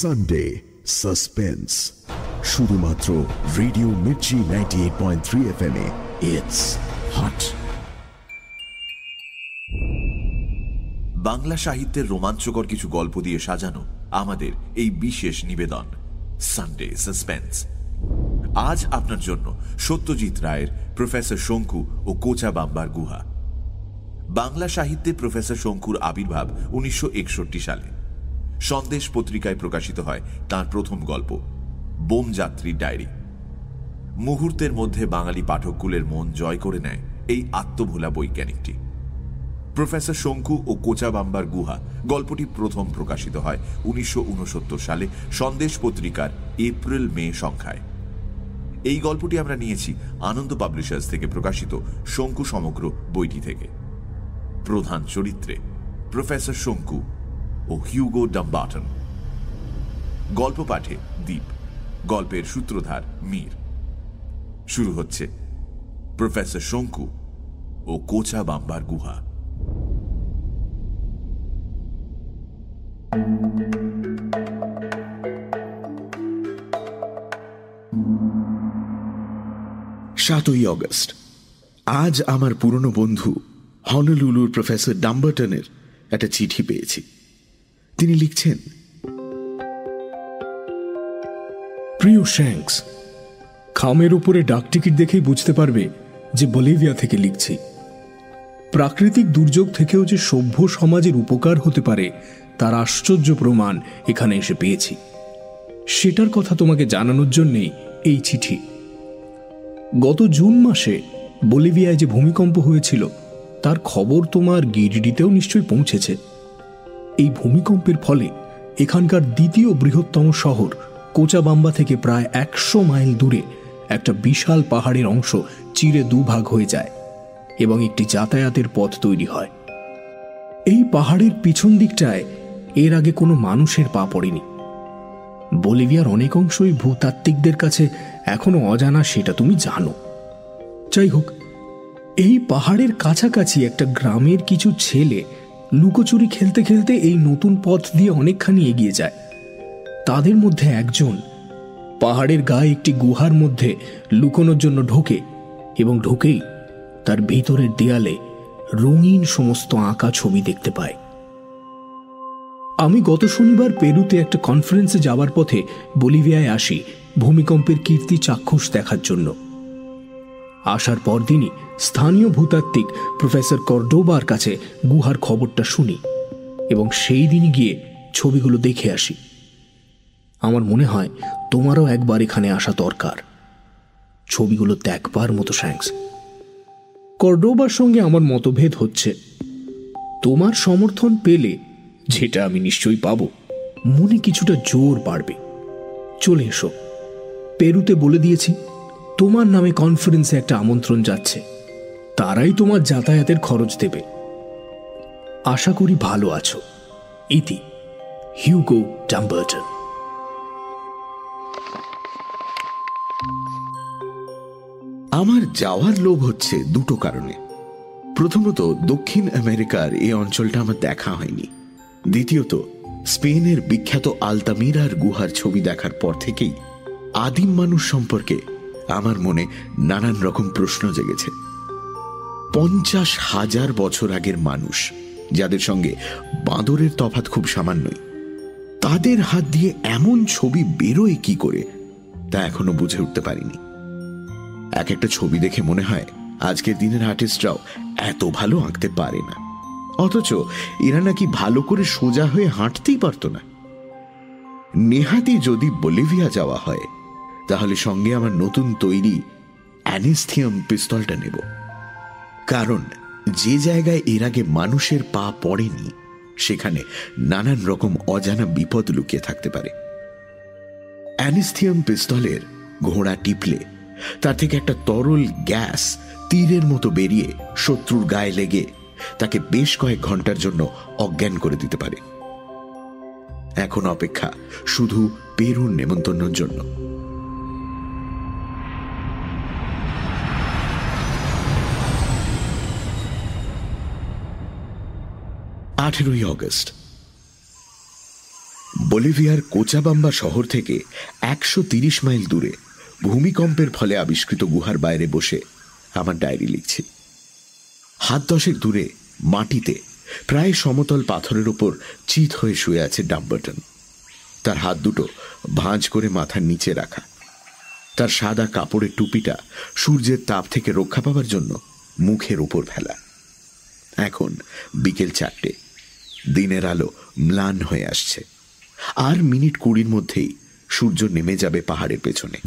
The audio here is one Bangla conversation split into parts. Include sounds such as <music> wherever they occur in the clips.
সানডে সাসপেন্স শুধুমাত্র radio Mirchi ninety eight point three F M it's hot Bangla সাহিত্যের রোমাঞ্চকর কিছু গল্প দিয়ে সাজানো আমাদের এই বিশেষ নিবেদন সানডে সাসপেন্স আজ আপনার জন্য সত্যজিৎ রায়ের প্রফেসর শঙ্কু ও কোচা বাম্বার গুহা। বাংলা সাহিত্যে প্রফেসর শঙ্কুর আবির্ভাব উনিশশো একষট্টি সালে। সন্দেশ পত্রিকায় প্রকাশিত হয় তার প্রথম গল্প বোমযাত্রীর ডায়েরি। মুহূর্তের মধ্যে বাঙালি পাঠককুলের মন জয় করে নেয় এই আত্মভোলা বৈজ্ঞানিকটি। প্রফেসর শঙ্কু ও কোচাবাম্বার গুহা গল্পটি প্রথম প্রকাশিত হয় উনিশশো উনসত্তর সালে সন্দেশ পত্রিকার এপ্রিল মে সংখ্যায়। এই গল্পটি আমরা নিয়েছি আনন্দ পাবলিশার্স থেকে প্রকাশিত শঙ্কু সমগ্র বইটি থেকে। প্রধান চরিত্রে প্রফেসর শঙ্কু। ও হিউগো ডাম্বাটন গল্প পাঠে দ্বীপ গল্পের সূত্রধার মীর। শুরু হচ্ছে প্রফেসর শঙ্কু ও কোচা বাম্বার গুহা। সাতই অগস্ট। আজ আমার পুরনো বন্ধু, হনলুলুর প্রফেসর ডাম্বার্টনের একটা চিঠি পেয়েছি। তিনি লিখছেন, প্রিয় শ্যাংস খামের উপরে ডাক টিকিট দেখেই বুঝতে পারবে যে বলিভিয়া থেকে লিখছি। প্রাকৃতিক দুর্যোগ থেকেও যে সভ্য সমাজের উপকার হতে পারে, তার আশ্চর্য প্রমাণ এখানে এসে পেয়েছি। সেটার কথা তোমাকে জানানোর জন্যেই এই চিঠি। গত জুন মাসে বলিভিয়ায় যে ভূমিকম্প হয়েছিল, তার খবর তোমার গিরিডিতেও নিশ্চয়ই পৌঁছেছে। এই ভূমিকম্পের ফলে এখানকার দ্বিতীয় বৃহত্তম শহর কোচাবাম্বা থেকে প্রায় একশো মাইল দূরে একটা বিশাল পাহাড়ের অংশ চিরে দুভাগ হয়ে যায় এবং একটি যাতায়াতের পথ তৈরি হয়। এই পাহাড়ের পিছন দিকটায় এর আগে কোনো মানুষের পা পড়েনি। বলিভিয়ার অনেক অংশই ভূতাত্ত্বিকদের কাছে এখনও অজানা, সেটা তুমি জানো। যাই হোক, এই পাহাড়ের কাছাকাছি একটা গ্রামের কিছু ছেলে লুকোচুরি খেলতে খেলতে এই নতুন পথ দিয়ে অনেকখানি এগিয়ে যায়। তাদের মধ্যে একজন পাহাড়ের গায়ে একটি গুহার মধ্যে লুকোনোর জন্য ঢোকে এবং ঢোকেই তার ভিতরের দেয়ালে রঙিন সমস্ত আঁকা ছবি দেখতে পায়। আমি গত শনিবার পেরুতে একটা কনফারেন্সে যাওয়ার পথে বলিভিয়ায় আসি ভূমিকম্পের কীর্তি চাক্ষুষ দেখার জন্য। আসার পরদিনই স্থানীয় ভূতাত্ত্বিক প্রফেসর কর্ডোবার কাছে গুহার খবরটা শুনি এবং সেই দিনই গিয়ে ছবিগুলো দেখে আসি। আমার মনে হয় তোমারও একবার এখানে আসা দরকার। ছবিগুলো দেখবার মতো স্যাংস কর্ডোবার সঙ্গে আমার মতভেদ হচ্ছে। তোমার সমর্থন পেলে যেটা আমি নিশ্চয়ই পাব, মনে কিছুটা জোর বাড়বে। চলে এসো। পেরুতে বলে দিয়েছি তোমার নামে কনফারেন্সে একটা আমন্ত্রণ যাচ্ছে। তারাই তোমার যাতায়াতের খরচ দেবে। আশা করি ভালো আছো। ইতি হিউগো ডাম্বার্টন আমার যাওয়ার লোভ হচ্ছে দুটো কারণে। প্রথমত, দক্ষিণ আমেরিকার এই অঞ্চলটা আমার দেখা হয়নি। দ্বিতীয়ত, স্পেনের বিখ্যাত আলতামিরার গুহার ছবি দেখার পর থেকেই আদিম মানুষ সম্পর্কে আমার মনে নানান রকম প্রশ্ন জেগেছে। পঞ্চাশ হাজার বছর আগের মানুষ, যাদের সঙ্গে বাঁদরের তফাত খুব সামান্যই, তাদের হাত দিয়ে এমন ছবি বেরোয় কি করে, তা এখনও বুঝে উঠতে পারিনি। এক একটা ছবি দেখে মনে হয়, আজকের দিনের আর্টিস্টরাও এত ভালো আঁকতে পারে না। অথচ এরা নাকি ভালো করে সোজা হয়ে হাঁটতেই পারত না। নেহাতি যদি বলিভিয়া যাওয়া হয় তাহলে সঙ্গে আমার নতুন তৈরি অ্যানিস্থিয়াম পিস্তলটা নেব। কারণ যে জায়গায় এর আগে মানুষের পা পড়েনি, সেখানে নানান রকম অজানা বিপদ লুকিয়ে থাকতে পারে। অ্যানিস্থিয়াম পিস্তলের ঘোড়া টিপলে, তার থেকে একটা তরল গ্যাস তীরের মতো বেরিয়ে শত্রুর গায়ে লেগে তাকে বেশ কয়েক ঘণ্টার জন্য অজ্ঞান করে দিতে পারে। এখন অপেক্ষা শুধু পেরুর নেমন্তন্নর জন্য। আঠেরোই অগস্ট। বলিভিয়ার কোচাবাম্বা শহর থেকে একশো মাইল দূরে ভূমিকম্পের ফলে আবিষ্কৃত গুহার বাইরে বসে আমার ডায়েরি লিখছি। হাত দশেক দূরে মাটিতে প্রায় সমতল পাথরের ওপর চিত হয়ে শুয়ে আছে ডাম্বার্টন। তার হাত দুটো ভাঁজ করে মাথার নিচে রাখা। তার সাদা কাপড়ের টুপিটা সূর্যের তাপ থেকে রক্ষা পাওয়ার জন্য মুখের ওপর ফেলা। এখন বিকেল চারটে। দিনের আলো ম্লান হয়ে আসছে। আর মিনিট কুড়ির মধ্যেই সূর্য নেমে যাবে পাহাড়ের পেছনে।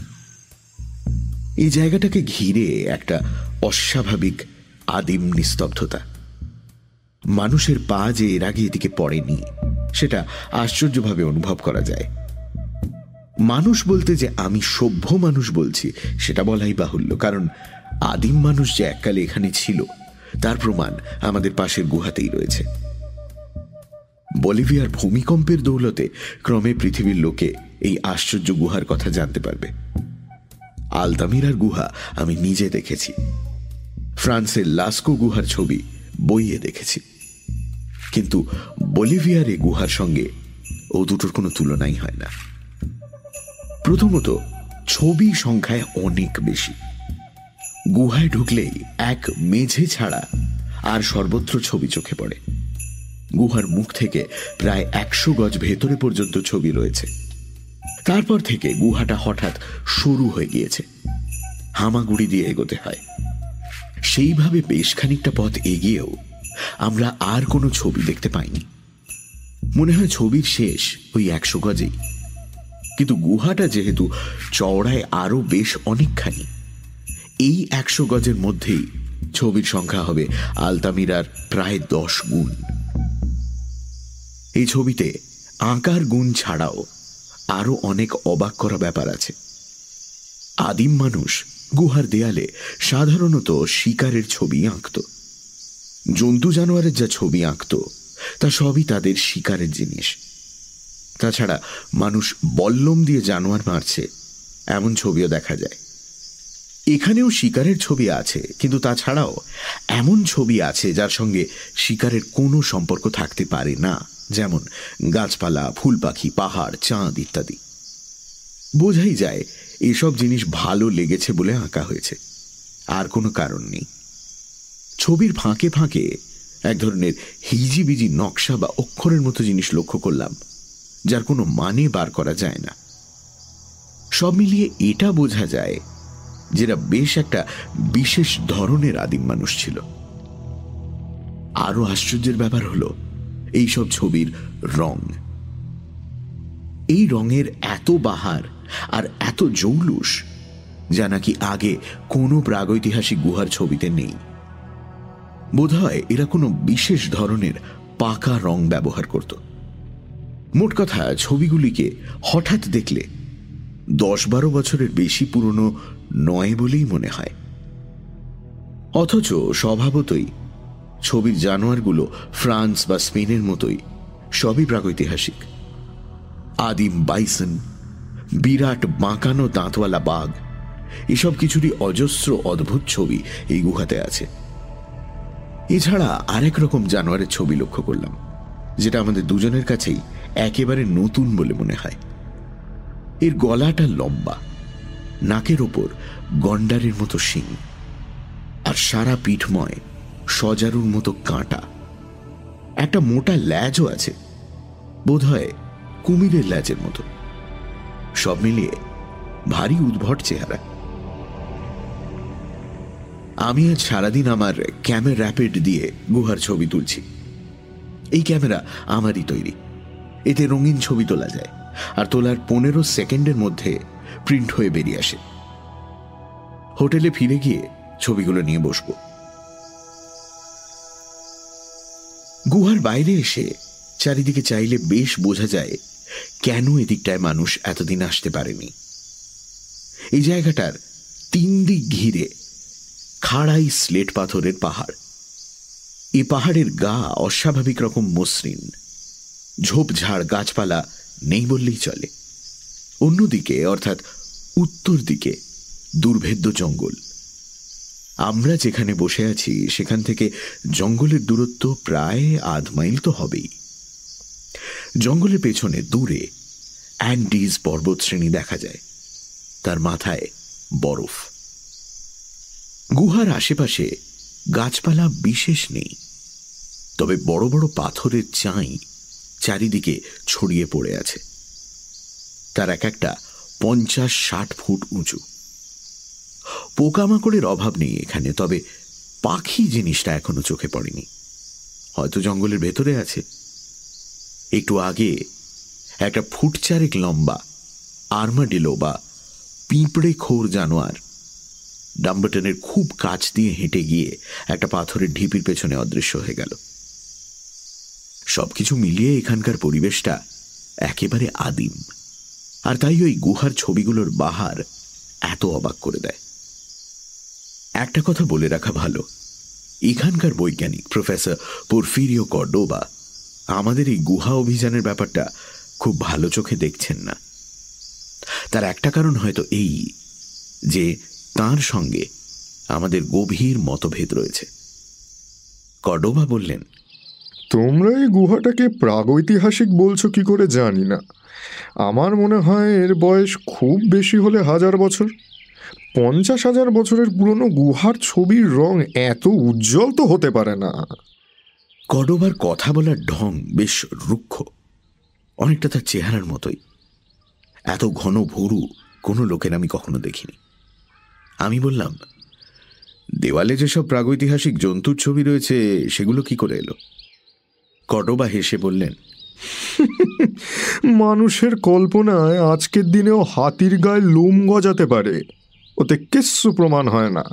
এই জায়গাটাকে ঘিরে একটা অস্বাভাবিক, আদিম নিস্তব্ধতা। মানুষের পা যে এর আগে এদিকে পড়েনি, সেটা আশ্চর্যভাবে অনুভব করা যায়। মানুষ বলতে যে আমি সভ্য মানুষ বলছি, সেটা বলাই বাহুল্য, কারণ আদিম মানুষ যে এককালে এখানে ছিল, তার প্রমাণ আমাদের পাশের গুহাতেই রয়েছে। বলিভিয়ার ভূমিকম্পের দৌলতে ক্রমে পৃথিবীর লোকে এই আশ্চর্য গুহার কথা জানতে পারবে। আলতামিরার গুহা আমি নিজে দেখেছি। ফ্রান্সের লাস্কো গুহার ছবি বইয়ে দেখেছি। কিন্তু বলিভিয়ার এ গুহার সঙ্গে ও দুটোর কোনো তুলনাই হয় না। প্রথমত, ছবি সংখ্যায় অনেক বেশি। গুহায় ঢুকলেই এক মেঝে ছাড়া আর সর্বত্র ছবি চোখে পড়ে। গুহার মুখ থেকে প্রায় একশো গজ ভেতরে পর্যন্ত ছবি রয়েছে। তারপর থেকে গুহাটা হঠাৎ শুরু হয়ে গিয়েছে। হামাগুড়ি দিয়ে এগোতে হয়। সেইভাবে বেশ খানিকটা পথ এগিয়েও আমরা আর কোনো ছবি দেখতে পাইনি। মনে হয় ছবির শেষ ওই একশো গজেই। কিন্তু গুহাটা যেহেতু চওড়ায় আরও বেশ অনেকখানি, এই একশো গজের মধ্যেই ছবির সংখ্যা হবে আলতামিরার প্রায় দশ গুণ। এই ছবিতে আঁকার গুণ ছাড়াও আরও অনেক অবাক করা ব্যাপার আছে। আদিম মানুষ গুহার দেয়ালে সাধারণত শিকারের ছবি আঁকত। জন্তু জানোয়ারের যা ছবি আঁকত, তা সবই তাদের শিকারের জিনিস। তাছাড়া মানুষ বল্লম দিয়ে জানোয়ার মারছে এমন ছবিও দেখা যায়। এখানেও শিকারের ছবি আছে, কিন্তু তাছাড়াও এমন ছবি আছে যার সঙ্গে শিকারের কোনো সম্পর্ক থাকতে পারে না। যেমন গাছপালা ফুল পাখি পাহাড়, চাঁদ ইত্যাদি। বোঝাই যায়, এসব জিনিস ভালো লেগেছে বলে আঁকা হয়েছে। আর কোনো কারণ নেই। ছবির ফাঁকে ফাঁকে এক ধরনের হিজিবিজি নকশা বা অক্ষরের মতো জিনিস লক্ষ্য করলাম, যার কোনো মানে বার করা যায় না। সব মিলিয়ে এটা বোঝা যায় যেটা বেশ একটা বিশেষ ধরনের আদিম মানুষ ছিল। আরও আশ্চর্যের ব্যাপার হলো এইসব ছবির রং। এই রঙের এত বাহার আর এত জৌলুস যা নাকি আগে কোনো প্রাগৈতিহাসিক গুহার ছবিতে নেই। বোধহয় এরা কোনো বিশেষ ধরনের পাকা রং ব্যবহার করত। মোট কথা, ছবিগুলিকে হঠাৎ দেখলে দশ বারো বছরের বেশি পুরনো নয় বলেই মনে হয়। অথচ স্বভাবতই ছবির জানোয়ারগুলো ফ্রান্স বা স্পেনের মতোই, সবই প্রাগৈতিহাসিক। আদিম বাইসন, বিরাট বাঁকানো দাঁতওয়ালা বাঘ, এসব কিছুরই অজস্র অদ্ভুত ছবি এই গুহাতে আছে। এছাড়া আরেক রকম জানোয়ারের ছবি লক্ষ্য করলাম, যেটা আমাদের দুজনের কাছেই একেবারে নতুন বলে মনে হয়। এর গলাটা লম্বা, নাকের ওপর গন্ডারের মতো শিং, আর সারা পিঠময় সজারুর মতো কাঁটা। একটা মোটা ল্যাজও আছে বোধ হয় কুমিরের ল্যাজের মতো। সব মিলিয়ে ভারী উদ্ভট চেহারা। আমি আজ সারাদিন আমার ক্যামেরা র্যাপিড দিয়ে গুহার ছবি তুলছি। এই ক্যামেরা আমারই তৈরি। এতে রঙিন ছবি তোলা যায়, আর তোলার পনেরো সেকেন্ডের মধ্যে প্রিন্ট হয়ে বেরিয়ে আসে। হোটেলে ফিরে গিয়ে ছবিগুলো নিয়ে বসব। গুহার বাইরে এসে চারিদিকে চাইলে বেশ বোঝা যায় কেন এদিকটায় মানুষ এতদিন আসতে পারেনি। এই জায়গাটার তিন দিক ঘিরে খাড়াই স্লেট পাথরের পাহাড়। এ পাহাড়ের গা অস্বাভাবিক রকম মসৃণ। ঝোপঝাড় গাছপালা নেই বললেই চলে। অন্যদিকে, অর্থাৎ উত্তর দিকে দুর্ভেদ্য জঙ্গল। আমরা যেখানে বসে আছি, সেখান থেকে জঙ্গলের দূরত্ব প্রায় আধ মাইল তো হবেই। জঙ্গলের পেছনে দূরে অ্যান্ডিজ পর্বতশ্রেণী দেখা যায়। তার মাথায় বরফ। গুহার আশেপাশে গাছপালা বিশেষ নেই। তবে বড় বড় পাথরের চাই চারিদিকে ছড়িয়ে পড়ে আছে। তার এক একটা পঞ্চাশ ষাট ফুট উঁচু। পোকামাকড়ের অভাব নেই এখানে, তবে পাখি জিনিসটা এখনও চোখে পড়েনি। হয়তো জঙ্গলের ভেতরে আছে। একটু আগে একটা ফুট চারেক লম্বা আর্মাডিলো বা পিঁপড়ে খোর জানোয়ার ডাম্বাটনের খুব কাছ দিয়ে হেঁটে গিয়ে একটা পাথরের ঢিপির পেছনে অদৃশ্য হয়ে গেল। সবকিছু মিলিয়ে এখানকার পরিবেশটা একেবারে আদিম। আর তাই ওই গুহার ছবিগুলোর বাহার এত অবাক করে দেয়। একটা কথা বলে রাখা ভালো। এখানকার বৈজ্ঞানিক প্রফেসর পোরফিরিও কর্ডোবা আমাদের এই গুহা অভিযানের ব্যাপারটা খুব ভালো চোখে দেখছেন না। তার একটা কারণ হয়তো এই, যে তার সঙ্গে আমাদের গভীর মতভেদ রয়েছে। কডোবা বললেন, তোমরা এই গুহাটাকে প্রাগৈতিহাসিক বলছো কি করে জানি না। আমার মনে হয় এর বয়স খুব বেশি হলে হাজার বছর। পঞ্চাশ হাজার বছরের পুরনো গুহার ছবির রং এত উজ্জ্বল তো হতে পারে না। কডোবার কথা বলার ঢং বেশ রুক্ষ অনেকটা তার চেহারার মতোই। এত ঘন ভরু কোনো লোকের আমি কখনো দেখিনি। আমি বললাম দেওয়ালে যেসব প্রাগৈতিহাসিক জন্তুর ছবি রয়েছে সেগুলো কি করে এলো? কডোবা হেসে বললেন <laughs> মানুষের কল্পনায় আজকের দিনেও হাতির গায়ে লোম গজাতে পারে। ওতে কিচ্ছু প্রমাণ হয় না।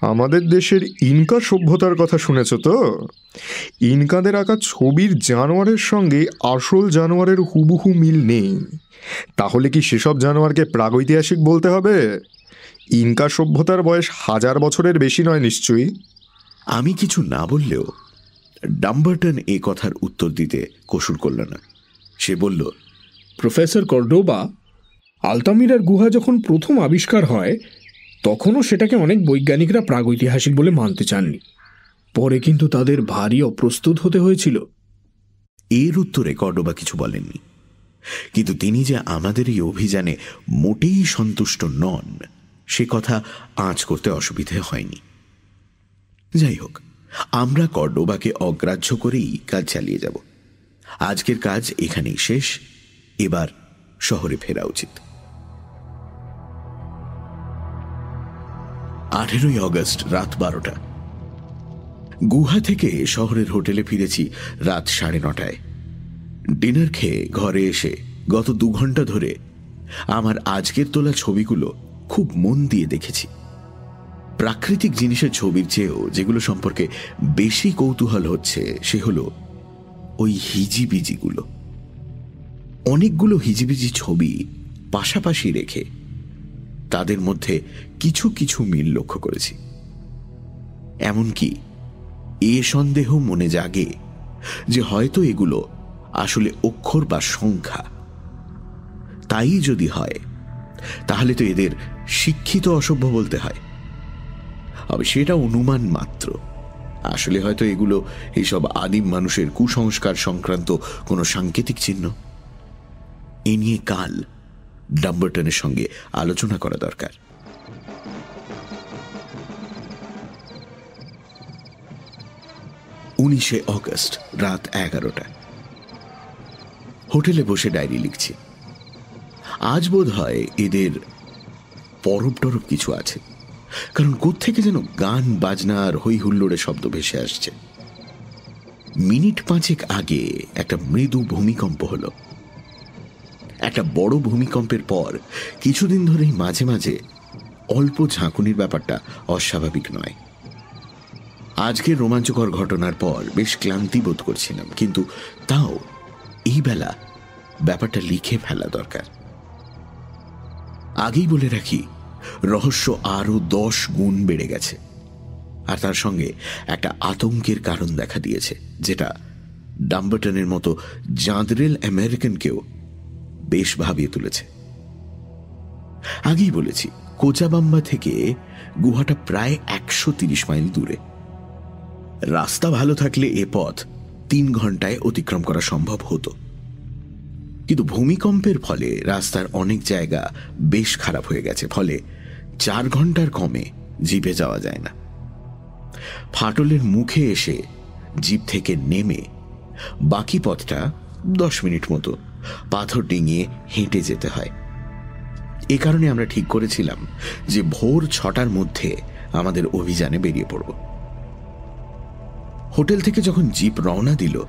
আমাদের দেশের ইনকা সভ্যতার কথা শুনেছ তো? ইনকাদের আঁকা ছবির জানোয়ারের সঙ্গে আসল জানোয়ারের হুবহু মিল নেই। তাহলে কি সেসব জানোয়ারকে প্রাগৈতিহাসিক বলতে হবে? ইনকা সভ্যতার বয়স হাজার বছরের বেশি নয় নিশ্চয়ই? আমি কিছু না বললেও ডাম্বারটন এ কথার উত্তর দিতে কসুর করল না। সে বলল প্রফেসর কর্ডোবা আলতামিরার গুহা যখন প্রথম আবিষ্কার হয়, তখনও সেটাকে অনেক বৈজ্ঞানিকরা প্রাগৈতিহাসিক বলে মানতে চাননি। পরে কিন্তু তাদের ভারী অপ্রস্তুত হতে হয়েছিল। এর উত্তরে কর্ডোবা কিছু বলেননি। কিন্তু তিনি যে আমাদের এই অভিযানে মোটেই সন্তুষ্ট নন, সে কথা আঁচ করতে অসুবিধে হয়নি। যাই হোক, আমরা কর্ডোবাকে অগ্রাহ্য করেই কাজ চালিয়ে যাব। আজকের কাজ এখানেই শেষ। এবার শহরে ফেরা উচিত। আঠেরোই অগস্ট রাত বারোটা। গুহা থেকে শহরের হোটেলে ফিরেছি রাত সাড়ে নটায়। ডিনার খেয়ে ঘরে এসে গত দু ঘণ্টা ধরে আমার আজকের তোলা ছবিগুলো খুব মন দিয়ে দেখেছি। প্রাকৃতিক জিনিসের ছবির চেয়েও যেগুলো সম্পর্কে বেশি কৌতূহল হচ্ছে সে হল ওই হিজিবিজিগুলো। অনেকগুলো হিজিবিজি ছবি পাশাপাশি রেখে তাদের মধ্যে কিছু কিছু মিল লক্ষ্য করেছি। এমনকি এ সন্দেহ মনে জাগে যে হয়তো এগুলো আসলে অক্ষর বা সংখ্যা। তাই যদি হয়, তাহলে তো এদের শিক্ষিত অসভ্য বলতে হয়। হবে সেটা অনুমান মাত্র। আসলে হয়তো এগুলো এইসব আদিম মানুষের কুসংস্কার সংক্রান্ত কোনো সাংকেতিক চিহ্ন। এ নিয়ে কাল ডাম্বারটনের সঙ্গে আলোচনা করা দরকার। উনিশে অগস্ট, রাত এগারোটা। হোটেলে বসে ডায়েরি লিখছি। আজ বোধ হয় এদের পরব টরব কিছু আছে। কারণ কোত্থেকে যেন গান, বাজনা আর হই হুল্লোড়ে শব্দ ভেসে আসছে। মিনিট পাঁচেক আগে একটা মৃদু ভূমিকম্প হল। একটা বড় ভূমিকম্পের পর কিছুদিন ধরেই মাঝে মাঝে অল্প ঝাঁকুনির ব্যাপারটা অস্বাভাবিক নয়। আজকের রোমাঞ্চকর ঘটনার পর বেশ ক্লান্তি বোধ করছিলাম, কিন্তু তাও এই বেলা ব্যাপারটা লিখে ফেলা দরকার। আগেই বলে রাখি, রহস্য আরও দশ গুণ বেড়ে গেছে, আর তার সঙ্গে একটা আতঙ্কের কারণ দেখা দিয়েছে, যেটা ডাম্বাটনের মতো জাঁদরেল আমেরিকানকেও বেশ ভাবিয়ে তুলেছে। আগেই বলেছি, কোচাবাম্বা থেকে গুহাটা প্রায় একশো মাইল দূরে। রাস্তা ভালো থাকলে এ পথ তিন ঘন্টায় অতিক্রম করা সম্ভব হতো। কিন্তু ভূমিকম্পের ফলে রাস্তার অনেক জায়গা বেশ খারাপ হয়ে গেছে, ফলে চার ঘণ্টার কমে জিপে যাওয়া যায় না। ফাটলের মুখে এসে জিপ থেকে নেমে বাকি পথটা দশ মিনিট মতো পাথর ডিঙিয়ে হেঁটে যেতে হয়। এ কারণে আমরা ঠিক করেছিলাম যে ভোর ছটার মধ্যে আমাদের অভিযানে বেরিয়ে পড়ব। হোটেল থেকে যখন জিপ রওনা দিল,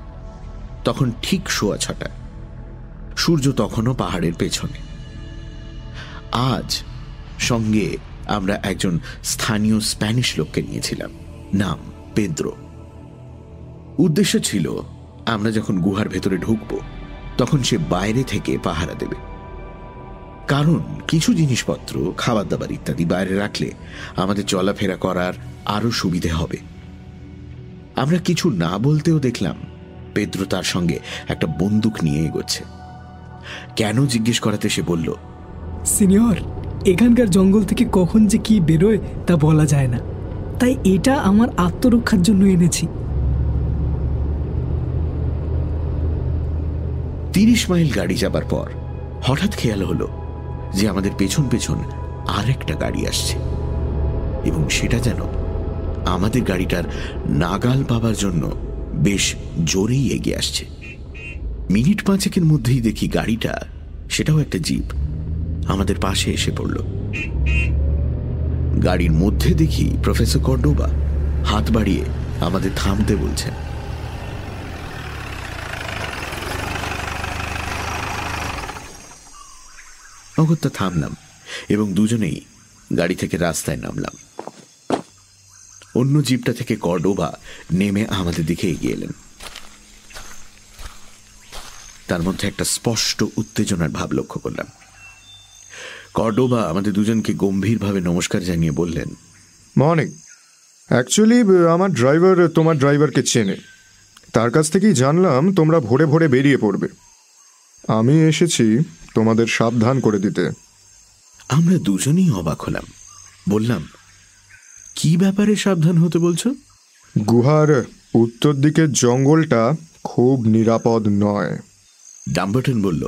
তখন ঠিক শোয়া ছটা। সূর্য তখনও পাহাড়ের পেছনে। আজ সঙ্গে আমরা একজন স্থানীয় স্প্যানিশ লোককে নিয়েছিলাম, নাম পেদ্রো। উদ্দেশ্য ছিল, আমরা যখন গুহার ভেতরে ঢুকব তখন সে বাইরে থেকে পাহারা দেবে। কারণ কিছু জিনিসপত্র খাবার দাবার ইত্যাদি বাইরে রাখলে আমাদের চলাফেরা করার আরও সুবিধে হবে। আমরা কিছু না বলতেও দেখলাম, পেদ্রো তার সঙ্গে একটা বন্দুক নিয়ে এগোচ্ছে। কেন জিজ্ঞেস করাতে সে বলল, সিনিয়র, এখানকার জঙ্গল থেকে কখন যে কি বেরোয় তা বলা যায় না। তাই এটা আমার আত্মরক্ষার জন্য এনেছি। তিরিশ মাইল গাড়ি যাবার পর হঠাৎ খেয়াল হলো যে আমাদের পেছন পেছন আর একটা গাড়ি আসছে। এবং সেটা যেন আমাদের গাড়িটার নাগাল পাবার জন্য বেশ জোরেই এগিয়ে আসছে। মিনিট পাঁচেকের মধ্যেই দেখি গাড়িটা সেটাও একটা জিপ আমাদের পাশে এসে পড়ল। গাড়ির মধ্যে দেখি প্রফেসর কর্ডোবা হাত বাড়িয়ে আমাদের থামতে বলছেন। অগত্যা থামলাম এবং দুজনেই গাড়ি থেকে রাস্তায় নামলাম। অন্য জিপটা থেকে কর্ডোবা নেমে আমাদের দিকে এগিয়ে এলেন। তার মধ্যে একটা স্পষ্ট উত্তেজনার ভাব লক্ষ্য করলাম। কর্ডোবা আমাদের দুজনকে গম্ভীরভাবে নমস্কার জানিয়ে বললেন, মর্নিং। অ্যাকচুয়ালি আমার ড্রাইভার তোমার ড্রাইভারকে চেনে। তার কাছ থেকেই জানলাম তোমরা ভোরে ভোরে বেরিয়ে পড়বে। আমি এসেছি তোমাদের সাবধান করে দিতে। আমরা দুজনেই অবাক হলাম। বললাম কি ব্যাপারে সাবধান হতে বলছো? গুহার উত্তর দিকের জঙ্গলটা খুব নিরাপদ নয়। ডাম্বারটন বলল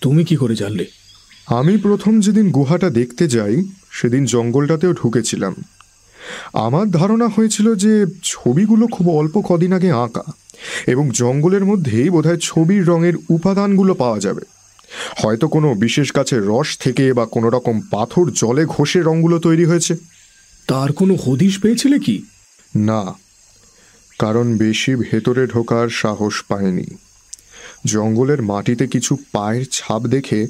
তুমি কি করে জানলে? আমি প্রথম যেদিন গুহাটা দেখতে যাই সেদিন জঙ্গলটাতেও ঢুকেছিলাম। আমার ধারণা হয়েছিল যে ছবিগুলো খুব অল্প কদিন আগে আঁকা এবং জঙ্গলের মধ্যেই বোধহয় ছবির রঙের উপাদানগুলো পাওয়া যাবে। হয়তো কোনো বিশেষ গাছের রস থেকে বা কোনো রকম পাথর জলে ঘষে রঙগুলো তৈরি হয়েছে। তার কোনো হদিশ পেয়েছিলে কি? না কারণ বেশি ভেতরে ঢোকার সাহস পায়নি জঙ্গলের মাটিতে কিছু পায়ের ছাপ দেখে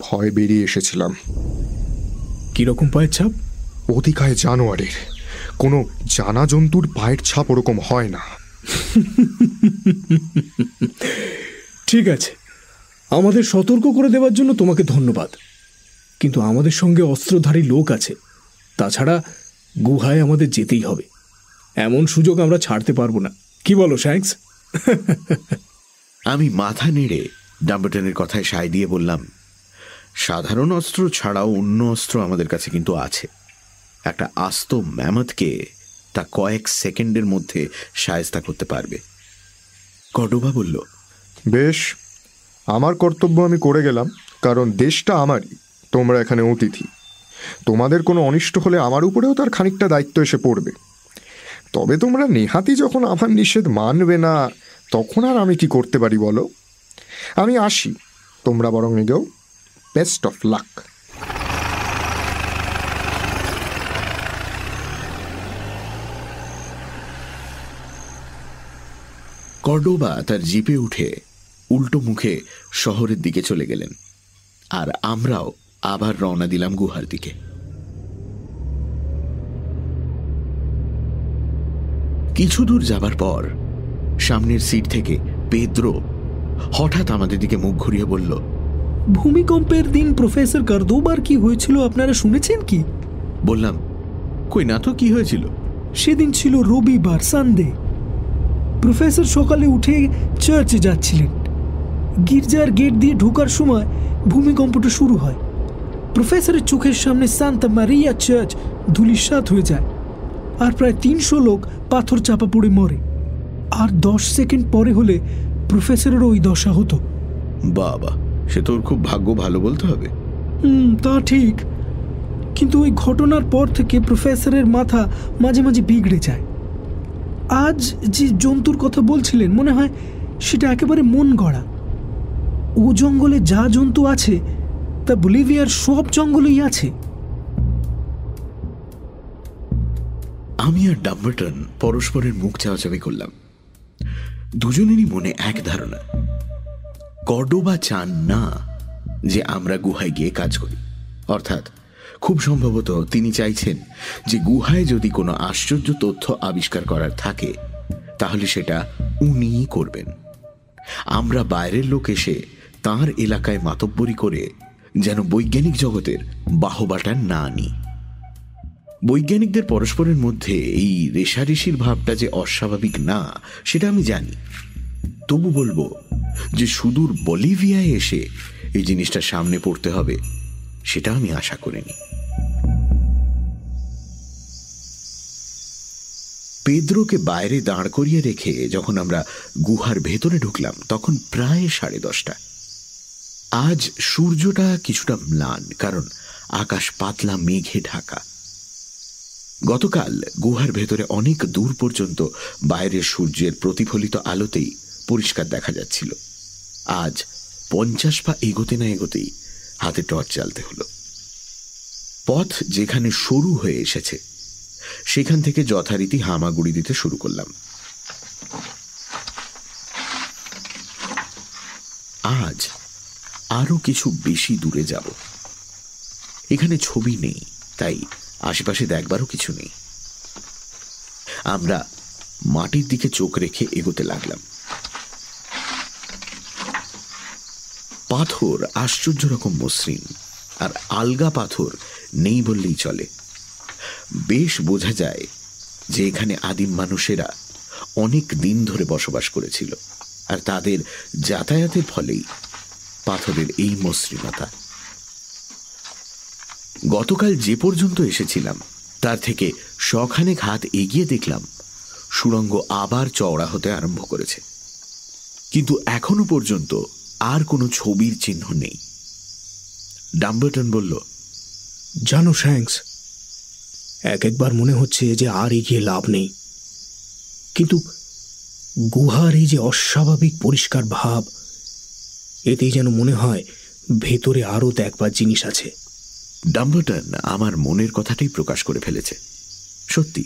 ভয় বেরিয়ে এসেছিলাম। কীরকম পায়ের ছাপ? অধিকায় জানোয়ারের। কোনো জানা জন্তুর পায়ের ছাপ ওরকম হয় না। <laughs> ঠিক আছে। আমাদের সতর্ক করে দেওয়ার জন্য তোমাকে ধন্যবাদ। কিন্তু আমাদের সঙ্গে অস্ত্রধারী লোক আছে। তাছাড়া গুহায় আমাদের যেতেই হবে। এমন সুযোগ আমরা ছাড়তে পারব না। কি বলো শ্যাংস <laughs> আমি মাথা নেড়ে ডাম্বারটনের কথায় সায় দিয়ে বললাম সাধারণ অস্ত্র ছাড়াও অন্য অস্ত্র আমাদের কাছে কিন্তু আছে। একটা আস্ত ম্যামথকে তা কয়েক সেকেন্ডের মধ্যে সায়স্তা করতে পারবে। কডোবা বলল বেশ আমার কর্তব্য আমি করে গেলাম, কারণ দেশটা আমারই, তোমরা এখানে অতিথি। তোমাদের কোনো অনিষ্ট হলে আমার উপরেও তার খানিকটা দায়িত্ব এসে পড়বে। তবে তোমরা নেহাতি যখন আমার নিষেধ মানবে না, তখন আর আমি কি করতে পারি বলো? আমি আসি, তোমরা বরং এগেও। Best of luck. কর্ডোবা তার জিপে উঠে উল্টো মুখে শহরের দিকে চলে গেলেন। আর আমরাও আবার রওনা দিলাম গুহার দিকে। কিছু দূর যাবার পর সামনের সিট থেকে পেদ্রো হঠাৎ আমাদের দিকে মুখ ঘুরিয়ে বলল, ভূমিকম্পের দিন প্রফেসর কার্দোবার কি হয়েছিল আপনারা শুনেছেন কি? বললাম, কই না তো, কি হয়েছিল? সেদিন ছিল রবিবার, সানডে। প্রফেসর সকালে উঠে চার্চে যাচ্ছিলেন। গির্জার গেট দিয়ে ঢোকার সময় ভূমিকম্পটা শুরু হয়। প্রফেসরের চোখের সামনে সান্তা মারিয়া চার্চ ধুলিসাৎ হয়ে যায় আর প্রায় তিনশো লোক পাথর চাপা পড়ে মরে। আর দশ সেকেন্ড পরে হলে প্রফেসরেরও ওই দশা হতো। বাবা সে তোর খুব ভাগ্য ভালো বলতে হবে। হুম তা ঠিক। কিন্তু ওই ঘটনার পর থেকে প্রফেসরের মাথা মাঝে মাঝে বিগড়ে যায়। আজ যে জন্তুর কথা বলছিলেন মনে হয় সেটা একেবারে মন গড়া। ও জঙ্গলে যা জন্তু আছে, তা বলিভিয়ার সব জঙ্গলেই আছে। আমি আর ডাম্বারটন পরস্পরের মুখ চাওয়াচাবি করলাম। দুজনেরই মনে এক ধারণা। কর্ডোবা চান না যে আমরা গুহায় গিয়ে কাজ করি। অর্থাৎ, খুব সম্ভবত তিনি চাইছেন যে গুহায় যদি কোনো আশ্চর্য তথ্য আবিষ্কার করার থাকে, তাহলে সেটা উনিই করবেন। আমরা বাইরের লোক এসে তাঁর এলাকায় মাতব্বরি করে যেন বৈজ্ঞানিক জগতের বাহবাটা না নিই বৈজ্ঞানিকদের পরস্পরের মধ্যে এই রেশারেশির ভাবটা যে অস্বাভাবিক না, সেটা আমি জানি। তবু বলব যে সুদূর বলিভিয়ায় এসে এই জিনিসটা সামনে পড়তে হবে, সেটা আমি আশা করিনি। পেদ্রোকে বাইরে দাঁড় করিয়ে রেখে যখন আমরা গুহার ভেতরে ঢুকলাম, তখন প্রায় সাড়ে দশটা আজ সূর্যটা কিছুটা ম্লান, কারণ আকাশ পাতলা, মেঘে ঢাকা। গতকাল গুহার ভেতরে অনেক দূর পর্যন্ত বাইরের সূর্যের প্রতিফলিত আলোতেই পরিষ্কার দেখা যাচ্ছিল। আজ পঞ্চাশ পা এগোতে না এগোতেই হাতে টর্চ জ্বালতে হলো। পথ যেখানে সরু হয়ে এসেছে, সেখান থেকে যথারীতি হামাগুড়ি দিতে শুরু করলাম। আজ আরও কিছু বেশি দূরে যাব। এখানে ছবি নেই, তাই আশেপাশে দেখবারও কিছু নেই। আমরা মাটির দিকে চোখ রেখে এগোতে লাগলাম। পাথর আশ্চর্য রকম মসৃণ, আর আলগা পাথর নেই বললেই চলে। বেশ বোঝা যায় যে এখানে আদিম মানুষেরা অনেক দিন ধরে বসবাস করেছিল, আর তাদের যাতায়াতের ফলেই পাথরের এই মসৃণতা। গতকাল যে পর্যন্ত এসেছিলাম, তার থেকে শখানেক হাত এগিয়ে দেখলাম, সুড়ঙ্গ আবার চওড়া হতে আরম্ভ করেছে। কিন্তু এখনও পর্যন্ত আর কোনো ছবির চিহ্ন নেই। ডাম্বারটন বলল, জানো শ্যাংস এক একবার মনে হচ্ছে যে আর এগিয়ে লাভ নেই। কিন্তু গুহার এই যে অস্বাভাবিক পরিষ্কার ভাব এতেই যেন মনে হয় ভেতরে আরও দেখবার জিনিস আছে। ডাম্বারটন আমার মনের কথাটাই প্রকাশ করে ফেলেছে। সত্যি,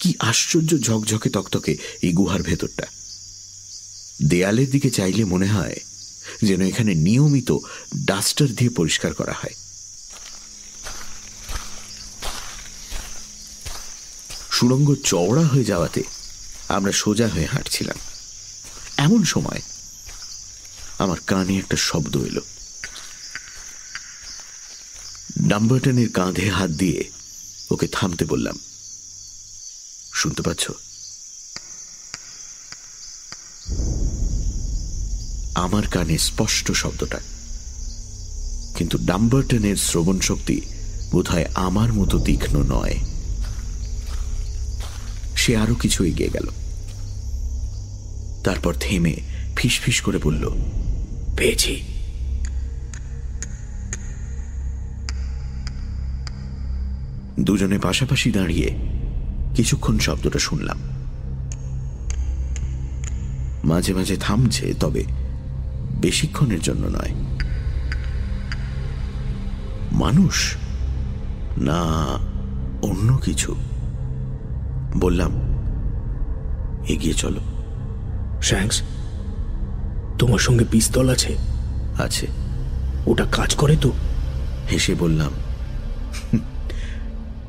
কি আশ্চর্য ঝকঝকে তকতকে এই গুহার ভেতরটা। দেয়ালের দিকে চাইলে মনে হয় যেন এখানে নিয়মিত ডাস্টার দিয়ে পরিষ্কার করা হয়। সুড়ঙ্গ চওড়া হয়ে যাওয়াতে আমরা সোজা হয়ে হাঁটছিলাম। এমন সময় আমার কানে একটা শব্দ এলো। ডাম্বারটনের কাঁধে হাত দিয়ে ওকে থামতে বললাম, শুনতে পাচ্ছ? আমার কানে স্পষ্ট শব্দটা, কিন্তু ডাম্বারটনের শ্রবণ শক্তি বোধহয় আমার মতো তীক্ষ্ণ নয়। সে আরও কিছু এগিয়ে গেল। তারপর থেমে ফিস করে বলল পেয়েছি। দুজনে পাশাপাশি দাঁড়িয়ে কিছুক্ষণ শব্দটা শুনলাম। মাঝে মাঝে থামছে তবে বেশিক্ষণের জন্য নয়। মানুষ? না অন্য কিছু। বললাম এগিয়ে চলো। শ্যাংস তোমার সঙ্গে পিস্তল আছে? আছে। ওটা কাজ করে তো। হেসে বললাম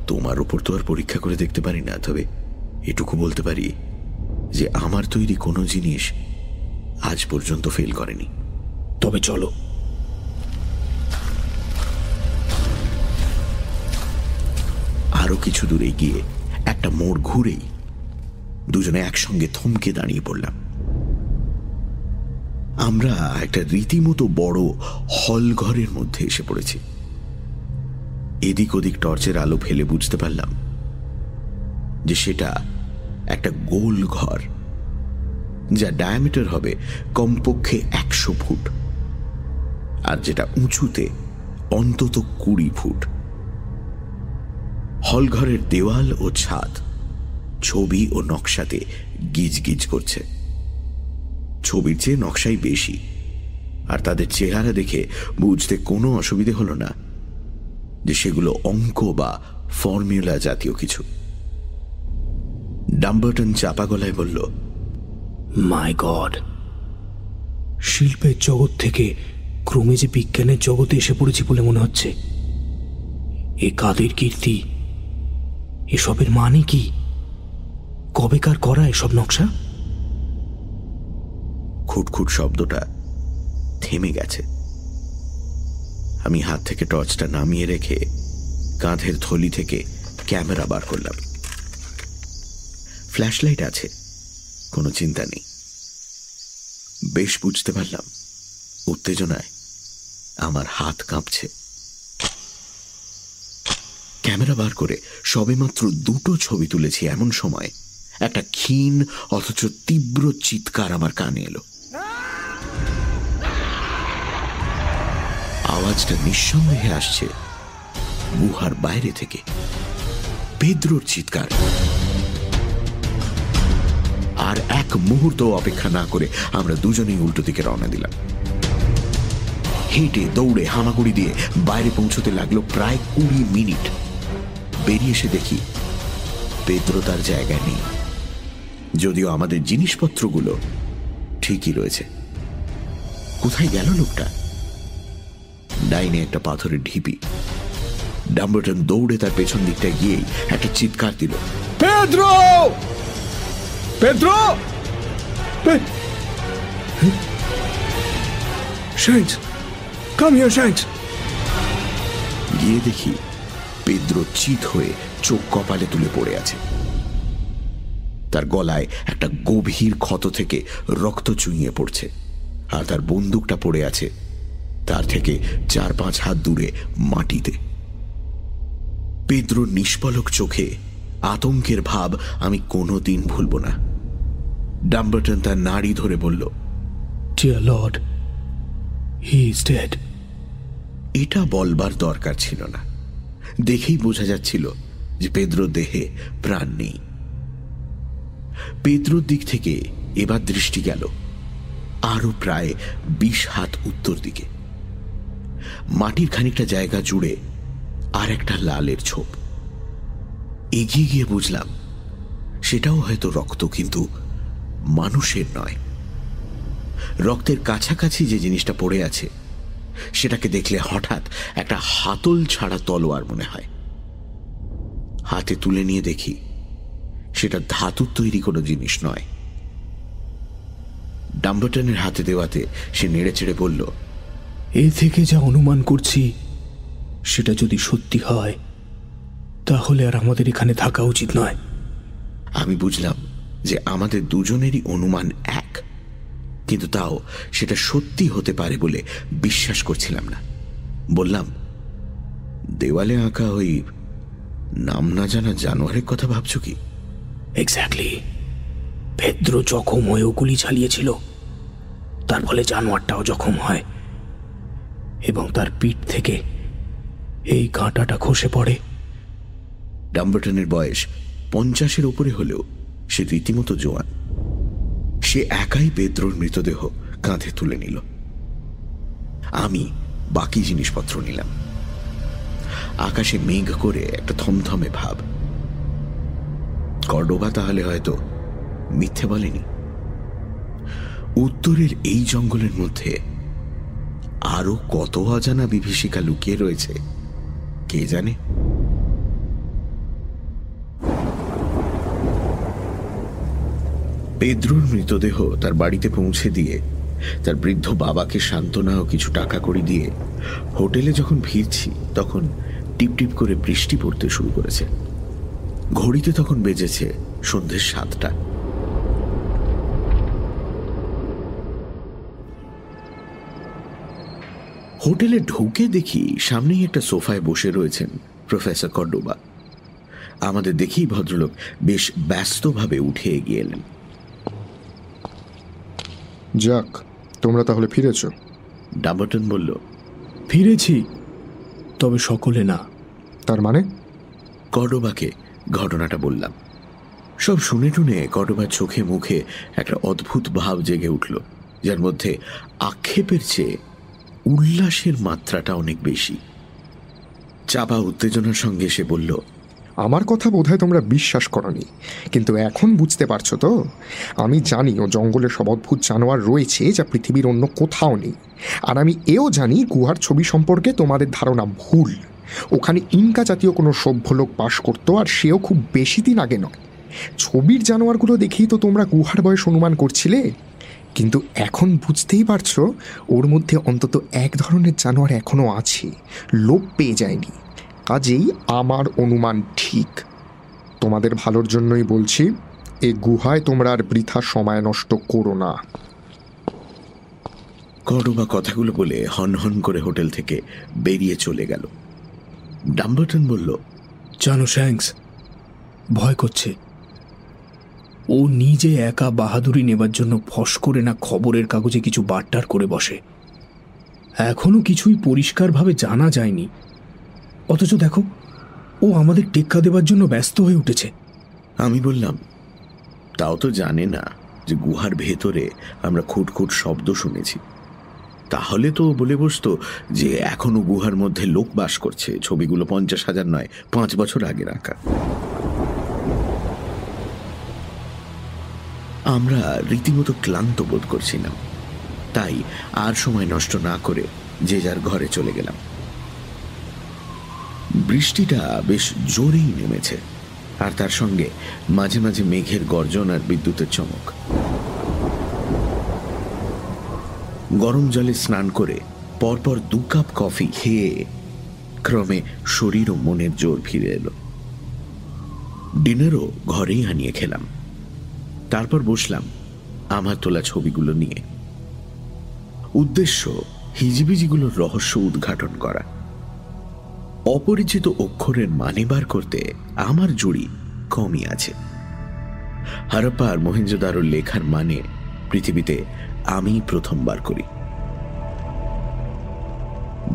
তোমার ওপর তো আর পরীক্ষা করে দেখতে পারি না তবে এটুকু বলতে পারি যে আমার তৈরি কোনো জিনিস আজ পর্যন্ত ফেল করেনি। তবে চলো। আরও কিছু দূরে গিয়ে একটা মোড় ঘুরেই দুজনে একসঙ্গে থমকে দাঁড়িয়ে পড়লাম। আমরা একটা রীতিমতো বড় হল ঘরের মধ্যে এসে পড়েছি। এদিক ওদিক টর্চের আলো ফেলে বুঝতে পারলাম যে সেটা একটা গোল ঘর, যা ডায়ামিটার হবে কমপক্ষে একশো ফুট আর যেটা উঁচুতে অন্তত কুড়ি ফুট। হলঘরের দেওয়াল ও ছাদ ছবি ও নকশাতে গিজ গিজ করছে। ছবির চেয়ে নকশাই বেশি। আর তাদের চেহারা দেখে বুঝতে কোনো অসুবিধে হলো না যে সেগুলো অঙ্ক বা ফর্মুলা জাতীয় কিছু। ডাম্বার্টন চাপা গলায় বলল মাই গড শিল্পের জগৎ থেকে ক্রমে যে বিজ্ঞানের জগতে এসে পড়েছি বলে মনে হচ্ছে। এ কাদের কীর্তি? এসবের মানে কি? কবেকার করা এসব নকশা? খুটখুট শব্দটা থেমে গেছে। আমি হাত থেকে টর্চটা নামিয়ে রেখে কাঁধের থলি থেকে ক্যামেরা বার করলাম। ফ্ল্যাশলাইট আছে, কোনো চিন্তা নেই। বেশ বুঝতে পারলাম, উত্তেজনায় আমার হাত কাঁপছে। ক্যামেরা বার করে সবেমাত্র দুটো ছবি তুলেছি এমন সময় একটা ক্ষীণ অথচ তীব্র চিৎকার আমার কানে এলো। আওয়াজটা নিঃসন্দেহে আসছে গুহার বাইরে থেকে। পেদ্রোর চিৎকার। আর এক মুহূর্ত অপেক্ষা না করে আমরা দুজনেই উল্টো দিকে রওনা দিলাম। হেঁটে, দৌড়ে, হামাগুড়ি দিয়ে বাইরে পৌঁছতে লাগল প্রায় কুড়ি মিনিট। বেরিয়ে এসে দেখি পেদ্রো তার জায়গায় নেই। যদিও আমাদের জিনিসপত্রগুলো ঠিকই রয়েছে। কোথায় গেল লোকটা? ডাইনে একটা পাথরের ঢিপি। ডাম্বরটন দৌড়ে তার পেছন দিকটা গিয়েই একটা চিৎকার দিল। Pedro! Pedro! Shanks, come here, Shanks. গিয়ে দেখি পেদ্রো চিত হয়ে চোখ কপালে তুলে পড়ে আছে। তার গলায় একটা গভীর ক্ষত থেকে রক্ত চুইয়ে পড়ছে আর তার বন্দুকটা পড়ে আছে তার থেকে চার পাঁচ হাত দূরে মাটিতে। পেদ্রোর নিষ্পলক চোখে আতঙ্কের ভাব আমি কোনোদিন ভুলব না। ডাম্বারটন তার নাড়ি ধরে বলল he is dead. এটা বলবার দরকার ছিল না। দেখেই বোঝা যাচ্ছিল যে পেদ্রোর দেহে প্রাণ নেই। পেদ্রোর দিক থেকে এবার দৃষ্টি গেল আরও প্রায় বিশ হাত উত্তর দিকে। মাটির খানিকটা জায়গা জুড়ে আর একটা লালের ছোপ। এগিয়ে গিয়ে বুঝলাম, সেটাও হয়তো রক্ত, কিন্তু মানুষের নয়। রক্তের কাছাকাছি যে জিনিসটা পড়ে আছে, সেটাকে দেখলে হঠাৎ একটা হাতল ছাড়া তলোয়ার মনে হয়। হাতে তুলে নিয়ে দেখি, সেটা ধাতুর তৈরি কোনো জিনিস নয়। ডাম্বটনের হাতে দেওয়াতে সে নেড়ে চেড়ে বলল এ থেকে যা অনুমান করছি সেটা যদি সত্যি হয় তাহলে আর আমাদের এখানে থাকা উচিত নয়। আমি বুঝলাম যে আমাদের দুজনেরই অনুমান এক কিন্তু তাও সেটা সত্যি হতে পারে বলে বিশ্বাস করছিলাম না। বললাম দেওয়ালে আঁকা ওই নাম না জানা জানোয়ারের কথা ভাবছ কি? এক্স্যাক্টলি ভেদ্র জখম হয়েও গুলি চালিয়েছিল। তার ফলে জানোয়ারটাও জখম হয়। এবং তার পিঠ থেকে এই কাঁটাটা খসে পড়ে। ডাম্বটনের বয়স পঞ্চাশের ওপরে হলেও সে রীতিমতো জোয়ান। সে একাই পেদ্রোর মৃতদেহ কাঁধে তুলে নিল। আমি বাকি জিনিসপত্র নিলাম। আকাশে মেঘ করে একটা থমথমে ভাব। কর্ডোবা তাহলে হয়তো মিথ্যে বলেনি। উত্তরের এই জঙ্গলের মধ্যে আরও কত অজানা বিভীষিকা লুকিয়ে রয়েছে? কে জানে? পেদ্রুর মৃতদেহ তার বাড়িতে পৌঁছে দিয়ে, তার বৃদ্ধ বাবাকে সান্ত্বনা ও কিছু টাকা করে দিয়ে, হোটেলে যখন ফিরছি, তখন টিপটিপ করে বৃষ্টি পড়তে শুরু করেছে। ঘড়িতে তখন বেজেছে সন্ধ্যে সাতটা। হোটেলে ঢুকে দেখি সামনেই একটা সোফায় বসে রয়েছেন প্রফেসর কর্ডোবা। আমাদের দেখেই ভদ্রলোক বেশ ব্যস্তভাবে উঠে এগিয়ে এলেন। যাক তোমরা তাহলে ফিরেছ। ডাম্বটন বলল ফিরেছি তবে সকলে না। তার মানে? কডোবাকে ঘটনাটা বললাম। সব শুনে টুনে কডোবার চোখে মুখে একটা অদ্ভুত ভাব জেগে উঠল যার মধ্যে আক্ষেপের চেয়ে উল্লাসের মাত্রাটা অনেক বেশি। চাপা উত্তেজনার সঙ্গে সে বলল, আমার কথা বোধহয় তোমরা বিশ্বাস করনি, কিন্তু এখন বুঝতে পারছ তো? আমি জানি ও জঙ্গলে সব অদ্ভুত জানোয়ার রয়েছে যা পৃথিবীর অন্য কোথাও নেই। আর আমি এও জানি গুহার ছবি সম্পর্কে তোমাদের ধারণা ভুল। ওখানে ইনকা জাতীয় কোনো সভ্য লোক বাস করতো আর সেও খুব বেশি দিন আগে নয়। ছবির জানোয়ারগুলো দেখেই তো তোমরা গুহার বয়স অনুমান করছিলে? কিন্তু এখন বুঝতেই পারছ ওর মধ্যে অন্তত এক ধরনের জানোয়ার এখনও আছে। লোপ পেয়ে যায়নি। কাজেই আমার অনুমান ঠিক। তোমাদের ভালোর জন্যই বলছি এ গুহায় তোমরা আর বৃথা সময় নষ্ট করো না। কডোবা কথাগুলো বলে হন হন করে হোটেল থেকে বেরিয়ে চলে গেল। ডাম্বারটন বলল জানো শ্যাংস ভয় করছে। ও নিজে একা বাহাদুরি নেবার জন্য ফস করে না খবরের কাগজে কিছু বাট্টার করে বসে। এখনও কিছুই পরিষ্কারভাবে জানা যায়নি। অথচ দেখো, ও আমাদের টেক্কা দেবার জন্য ব্যস্ত হয়ে উঠেছে। আমি বললাম, তাও তো জানে না যে গুহার ভেতরে আমরা খুটখুট শব্দ শুনেছি। তাহলে তো বলে বসতো যে এখনও গুহার মধ্যে লোক বাস করছে, ছবিগুলো পঞ্চাশ হাজার নয়, পাঁচ বছর আগে রাখা আমরা রীতিমতো ক্লান্ত বোধ করছিলাম। তাই আর সময় নষ্ট না করে যে যার ঘরে চলে গেলাম। বৃষ্টিটা বেশ জোরেই নেমেছে, আর তার সঙ্গে মাঝে মাঝে মেঘের গর্জন আর বিদ্যুতের চমক। গরম জলে স্নান করে পরপর দু কাপ কফি খেয়ে ক্রমে শরীর ও মনের জোর ফিরে এলো। ডিনারও ঘরেই আনিয়ে খেলাম। তারপর বসলাম আমার তোলা ছবিগুলো নিয়ে। উদ্দেশ্য, হিজিবিজিগুলোর রহস্য উদ্ঘাটন করা। অপরিচিত অক্ষরের মানে বার করতে আমার জুড়ি কমই আছে। হারাপ্পা আর মহেঞ্জোদারোর লেখার মানে পৃথিবীতে আমি প্রথমবার করি।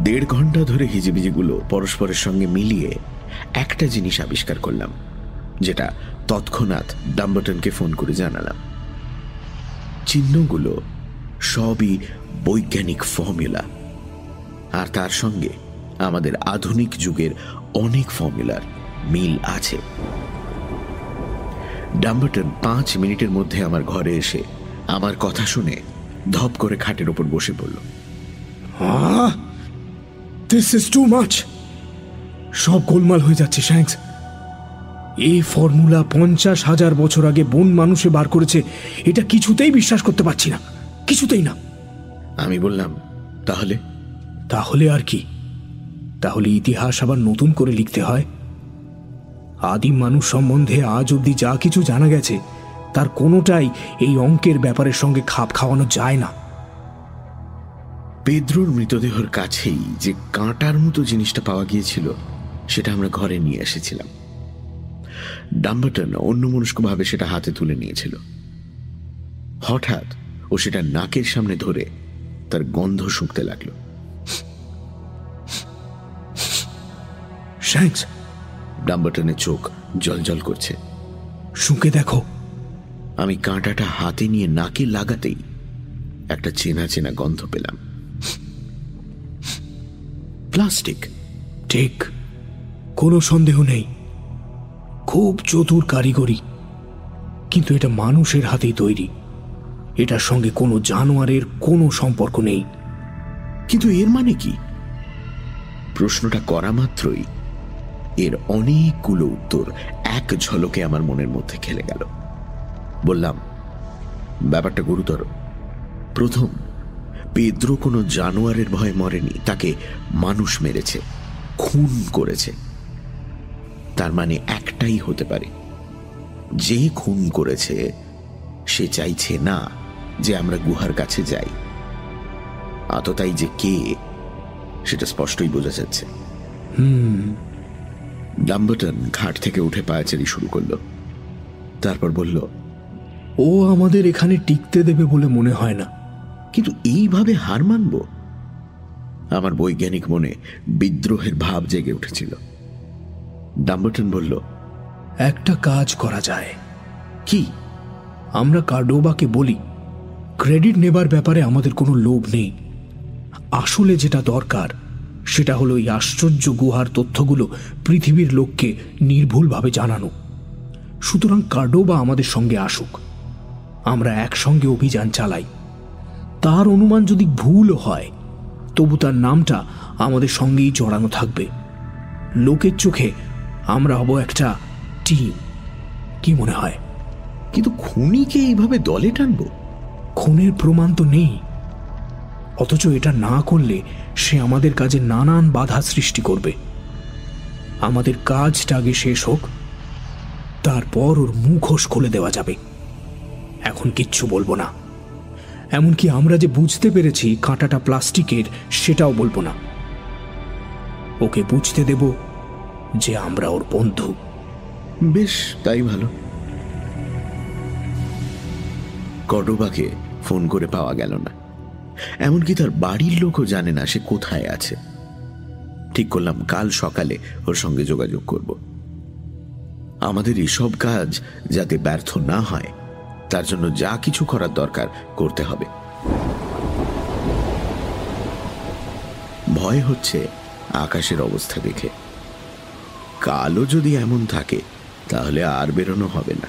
দেড় ঘণ্টা ধরে হিজিবিজিগুলো পরস্পরের সঙ্গে মিলিয়ে একটা জিনিস আবিষ্কার করলাম, যেটা তৎক্ষণাৎ ডাম্বটনকে ফোন করে জানালাম। চিহ্নগুলো সবই বৈজ্ঞানিক ফর্মুলা। আর তার সঙ্গে আমাদের আধুনিক যুগের অনেক ফর্মুলার মিল আছে। ডাম্বটন পাঁচ মিনিটের মধ্যে আমার ঘরে এসে আমার কথা শুনে ধপ করে খাটের ওপর বসে পড়ল। টু সব গোলমাল হয়ে যাচ্ছে শ্যাংস এই ফর্মুলা পঞ্চাশ হাজার বছর আগে বন মানুষে বার করেছে এটা কিছুতেই বিশ্বাস করতে পারছি না কিছুতেই না। আমি বললাম তাহলে? তাহলে আর কি? তাহলে ইতিহাস আবার নতুন করে লিখতে হয়? আদিম মানুষ সম্বন্ধে আজ অবধি যা কিছু জানা গেছে তার কোনোটাই এই অঙ্কের ব্যাপারের সঙ্গে খাপ খাওয়ানো যায় না। পেদ্রোর মৃতদেহর কাছেই যে কাঁটার মতো জিনিসটা পাওয়া গিয়েছিল সেটা আমরা ঘরে নিয়ে এসেছিলাম। ডাম্বাটন অন্যমনস্কভাবে সেটা হাতে তুলে নিয়েছিল। হঠাৎ ও সেটা নাকের সামনে ধরে তার গন্ধ শুঁকতে লাগল। শ্যাংস ডাম্বাটনের চোখ জলজল করছে। শুকে দেখো। আমি কাঁটাটা হাতে নিয়ে নাকে লাগাতেই একটা চেনা চেনা গন্ধ পেলাম। প্লাস্টিক ঠিক কোনো সন্দেহ নেই। খুব চতুর কারিগরি। কিন্তু এটা মানুষের হাতেই তৈরি। এটার সঙ্গে কোনো জানোয়ারের কোনো সম্পর্ক নেই। কিন্তু এর মানে কি? প্রশ্নটা করা মাত্রই এর অনেকগুলো উত্তর এক ঝলকে আমার মনের মধ্যে খেলে গেল। বললাম, ব্যাপারটা গুরুতর। প্রথম, পেদ্রো কোনো জানোয়ারের ভয়ে মরেনি, তাকে মানুষ মেরেছে, খুন করেছে। তার মানে একটাই হতে পারে। যে খুন করেছে সে চাইছে না যে আমরা গুহার কাছে যাই। আততাই যে কে সেটা স্পষ্টই বোঝা যাচ্ছে। হুম। ডাম্বটন ঘাট থেকে উঠে পায়াচারি শুরু করল। তারপর বলল ও আমাদের এখানে টিকতে দেবে বলে মনে হয় না। কিন্তু এইভাবে হার মানব? আমার বৈজ্ঞানিক মনে বিদ্রোহের ভাব জেগে উঠেছিল। ডাম্বটন বলল, একটা কাজ করা যায়। কি? আমরা কার্ডোবাকে বলি, ক্রেডিট নেবার ব্যাপারে আমাদের কোনো লোভ নেই। আসলে যেটা দরকার, সেটা হলো এই আশ্চর্য গুহার তথ্যগুলো পৃথিবীর লোককে নির্ভুলভাবে জানানো। সুতরাং কার্ডোবা আমাদের সঙ্গে আসুক। আমরা একসঙ্গে অভিযান চালাই। তার অনুমান যদি ভুল হয়, তবু তার নামটা আমাদের সঙ্গেই জড়ানো থাকবে। লোকের চোখে আমরা হব একটা টিম। কি মনে হয়? কিন্তু খুনিকে এইভাবে দলে টানবো? খুনের প্রমাণ তো নেই। অথচ এটা না করলে সে আমাদের কাজে নানান বাধা সৃষ্টি করবে। আমাদের কাজটা আগে শেষ হোক তারপর ওর মুখোশ খুলে দেওয়া যাবে। এখন কিচ্ছু বলব না। এমনকি আমরা যে বুঝতে পেরেছি কাঁটাটা প্লাস্টিকের সেটাও বলব না। ওকে বুঝতে দেব যে আমরা ওর বন্ধু। বেশ, তাই ভালো। কডোবাকে ফোন করে পাওয়া গেল না। এমনকি তার বাড়ির লোকও জানে না সে কোথায় আছে। ঠিক করলাম, কাল সকালে ওর সঙ্গে যোগাযোগ করব। আমাদের এসব কাজ যাতে ব্যর্থ না হয়, তার জন্য যা কিছু করার দরকার করতে হবে। ভয় হচ্ছে আকাশের অবস্থা দেখে। কালও যদি এমন থাকে, তাহলে আর বেরোনো হবে না।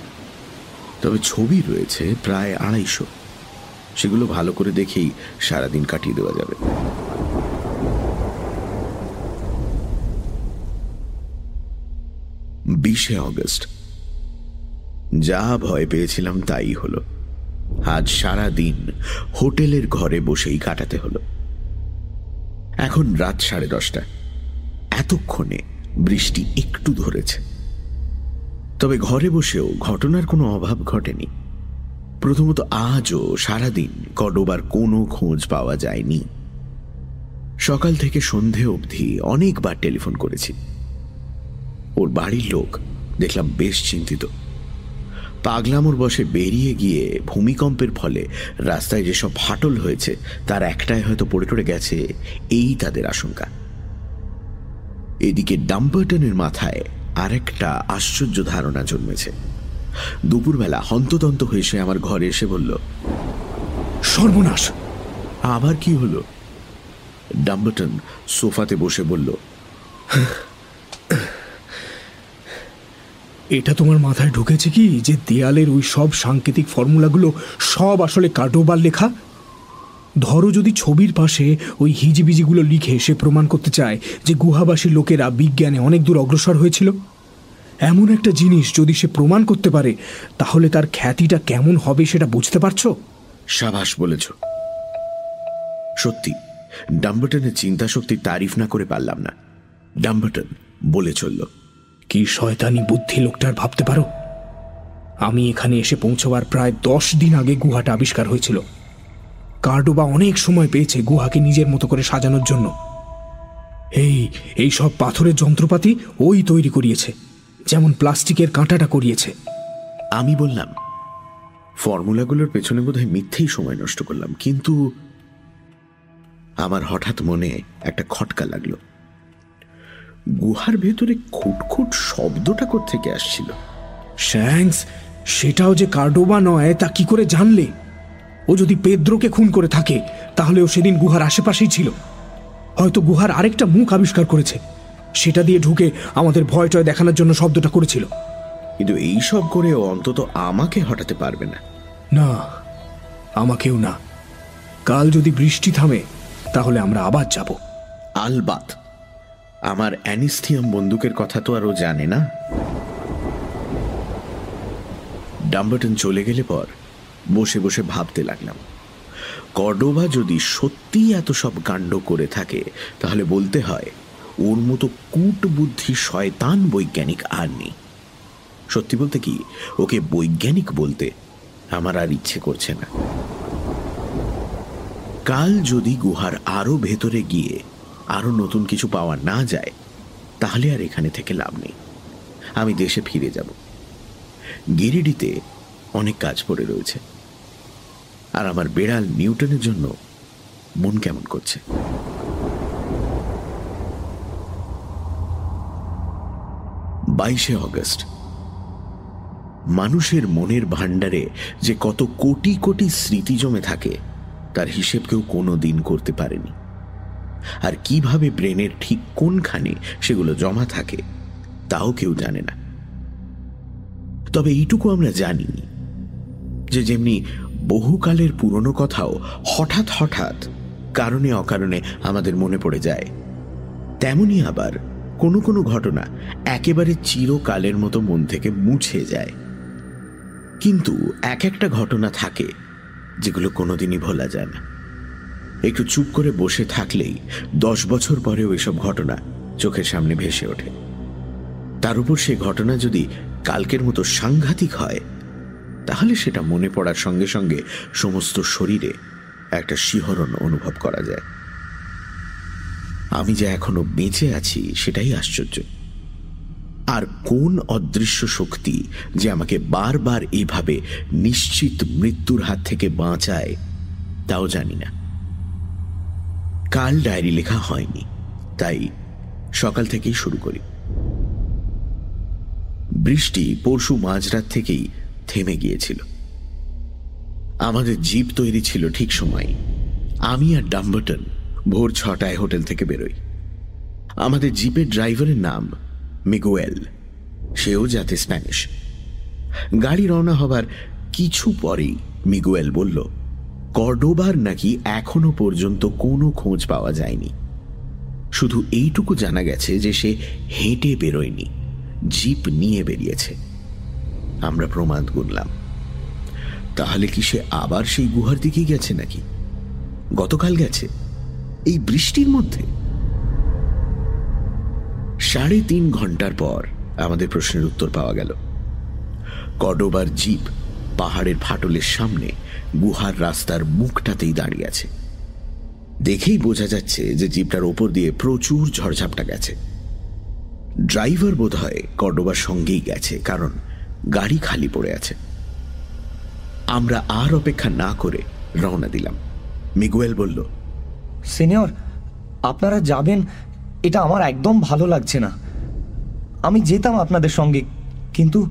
তবে ছবি রয়েছে প্রায় আড়াইশো। সেগুলো ভালো করে দেখেই সারাদিন কাটিয়ে দেওয়া যাবে। বিশে অগস্ট। যা ভয় পেয়েছিলাম তাই হলো। আজ সারা দিন হোটেলের ঘরে বসেই কাটাতে হলো। এখন রাত সাড়ে দশটা। এতক্ষণে বৃষ্টি একটু ধরেছে। তবে ঘরে বসেও ঘটনার কোনো অভাব ঘটেনি। প্রথমত আজও সারাদিন কডোবার কোনো খোঁজ পাওয়া যায়নি। সকাল থেকে সন্ধে অবধি অনেকবার টেলিফোন করেছি। ওর বাড়ির লোক, দেখলাম বেশ চিন্তিত। পাগলামোর বসে বেরিয়ে গিয়ে ভূমিকম্পের ফলে রাস্তায় যেসব ফাটল হয়েছে, তার একটাই হয়তো পড়ে টড়ে গেছে, এই তাদের আশঙ্কা। এদিকে ডাম্পারটনের মাথায় আরেকটা আশ্চর্য ধারণা জন্মেছে। দুপুরবেলা হন্তদন্ত হয়ে সে আমার ঘরে এসে বলল, সর্বনাশ! আবার কি হলো? ডাম্বটন সোফাতে বসে বলল, এটা তোমার মাথায় ঢুকেছে কি যে দেয়ালের ওই সব সাংকেতিক ফর্মুলাগুলো সব আসলে কার্ডোবার লেখা? ধরো যদি ছবির পাশে ওই হিজিবিজিগুলো লিখে সে প্রমাণ করতে চায় যে গুহাবাসী লোকেরা বিজ্ঞানে অনেক দূর অগ্রসর হয়েছিল। এমন একটা জিনিস যদি সে প্রমাণ করতে পারে তাহলে তার খ্যাতিটা কেমন হবে সেটা বুঝতে পারছ? সাবাস বলেছ। সত্যি ডাম্বটনের চিন্তা শক্তির তারিফ না করে পারলাম না। ডাম্বটন বলে চলল কি শয়তানি বুদ্ধি লোকটার ভাবতে পারো? আমি এখানে এসে পৌঁছবার প্রায় দশ দিন আগে গুহাটা আবিষ্কার হয়েছিল। কার্ডোবা অনেক সময় পেয়েছে গুহাকে নিজের মতো করে সাজানোর জন্য। এই এই সব পাথরের যন্ত্রপাতি ওই তৈরি করিয়েছে যেমন প্লাস্টিকের কাঁটাটা করিয়েছে। আমি বললাম ফর্মুলাগুলোর পেছনে বোধহয় মিথ্যেই সময় নষ্ট করলাম কিন্তু আমার হঠাৎ মনে একটা খটকা লাগল। গুহার ভেতরে খুটখুট শব্দটা থেকে আসছিল? শ্যাংস সেটাও যে কার্ডোবা নয় তা কি করে জানলে? ও যদি পেদ্রোকে খুন করে থাকে তাহলে ও সেদিন গুহার আশেপাশেই ছিল। হয়তো গুহার আরেকটা মুখ আবিষ্কার করেছে। সেটা দিয়ে ঢুকে আমাদের ভয় টয় দেখানোর জন্য শব্দটা করেছিল। কিন্তু এই সব করে ও অন্তত আমাকে হটাতে পারবে না। না আমাকেও না। কাল যদি বৃষ্টি থামে তাহলে আমরা আবার যাব। আলবাত আমার অ্যানিস্থিয়াম বন্দুকের কথা তো আর ও জানে না। ডাম্বটন চলে গেলে পর বসে বসে ভাবতে লাগলাম। কর্ডোভা যদি সত্যি এত সব কাণ্ড করে থাকে, তাহলে বলতে হয়, ওর মতো কূট বুদ্ধি শয়তান বৈজ্ঞানিক আর নেই। সত্যি বলতে কি, ওকে বৈজ্ঞানিক বলতে আমার আর ইচ্ছে করছে না। কাল যদি গুহার আরও ভেতরে গিয়ে আরও নতুন কিছু পাওয়া না যায়, তাহলে আর এখানে থেকে লাভ নেই। আমি দেশে ফিরে যাব। গিরিডিতে অনেক কাজ পড়ে রয়েছে। আর আমার বেড়াল নিউটনের জন্য মন কেমন করছে? বাইশে অগস্ট। মানুষের মনের ভাণ্ডারে যে কত কোটি কোটি স্মৃতি জমে থাকে, তার হিসেব কেউ কোনো দিন করতে পারেনি। আর কীভাবে ব্রেনের ঠিক কোনখানে সেগুলো জমা থাকে, তাও কেউ জানে না। তবে এইটুকু আমরা জানি যে, যেমনি বহুকালের পুরনো কথাও হঠাৎ হঠাৎ কারণে অকারণে আমাদের মনে পড়ে যায়। তেমনি আবার কোনো কোনো ঘটনা একেবারে চিরকালের মতো মন থেকে মুছে যায়। কিন্তু এক একটা ঘটনা থাকে যেগুলো কোনোদিনই ভোলা যায় না। একটু চুপ করে বসে থাকলেই দশ বছর পরেও এসব ঘটনা চোখের সামনে ভেসে ওঠে। তার উপর সে ঘটনা যদি কালকের মতো সাংঘাতিক হয় তাহলে সেটা মনে পড়ার সঙ্গে সঙ্গে সমস্ত শরীরে একটা শিহরণ অনুভব করা যায়। আমি যে এখনও বেঁচে আছি সেটাই আশ্চর্য। আর কোন অদৃশ্য শক্তি যে আমাকে বারবার এইভাবে নিশ্চিত মৃত্যুর হাত থেকে বাঁচায়, তাও জানি না। কাল ডায়েরি লেখা হয়নি, তাই সকাল থেকেই শুরু করি। বৃষ্টি পরশু মাঝরাত থেকেই থেমে গিয়েছিল। আমাদের জিপ তৈরি ছিল ঠিক সময়। আমি আর ডাম্বটন ভোর ছটায় হোটেল থেকে বেরোই। আমাদের জিপের ড্রাইভারের নাম মিগুয়েল। সেও যাতে স্প্যানিশ। গাড়ি রওনা হবার কিছু পরেই মিগুয়েল বলল, কর্ডোবার নাকি এখনও পর্যন্ত কোনো খোঁজ পাওয়া যায়নি। শুধু এইটুকু জানা গেছে যে সে হেঁটে বেরোয়নি। জিপ নিয়ে বেরিয়েছে। আমরা প্রমাণ গুনলাম। তাহলে কি সে আবার সেই গুহার দিকে গেছে নাকি? গতকাল গেছে, এই বৃষ্টির মধ্যে। সাড়ে তিন ঘণ্টার পর আমাদের প্রশ্নের উত্তর পাওয়া গেল। কডোবার জিপ পাহাড়ের ফাটলের সামনে গুহার রাস্তার মুখটাতেই দাঁড়িয়ে আছে। দেখেই বোঝা যাচ্ছে যে জিপটার ওপর দিয়ে প্রচুর ঝড়ঝাপটা গেছে। ড্রাইভার বোধ হয় কর্ডোবার সঙ্গেই গেছে, কারণ গাড়ি খালি পড়ে আছে। আমরা আর অপেক্ষা না করে রওনা দিলাম। মিগুয়েল বলল সিনিয়র আপনারা যাবেন এটা আমার একদম ভালো লাগছে না। আমি যেতাম আপনাদের সঙ্গে কিন্তু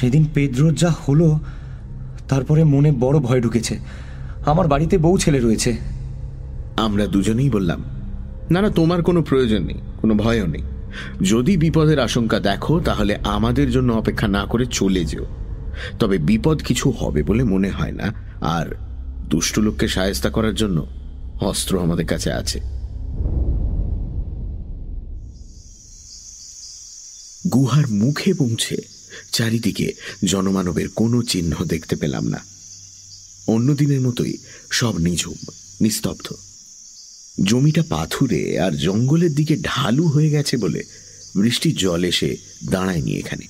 সেদিন পেদ্রোর যা হলো তারপরে মনে বড় ভয় ঢুকেছে। আমার বাড়িতে বউ ছেলে রয়েছে। আমরা দুজনেই বললাম না না তোমার কোনো প্রয়োজন নেই কোনো ভয়ও নেই। যদি বিপদের আশঙ্কা দেখো, তাহলে আমাদের জন্য অপেক্ষা না করে চলে যেও। তবে বিপদ কিছু হবে বলে মনে হয় না। আর দুষ্টু লোককে সায়স্তা করার জন্য অস্ত্র আমাদের কাছে আছে। গুহার মুখে পৌঁছে চারিদিকে জনমানবের কোনো চিহ্ন দেখতে পেলাম না। অন্যদিনের মতোই সব নিঝুম, নিস্তব্ধ। জমিটা পাথুরে আর জঙ্গলের দিকে ঢালু হয়ে গেছে বলে বৃষ্টির জল এসে দাঁড়ায়নি এখানে।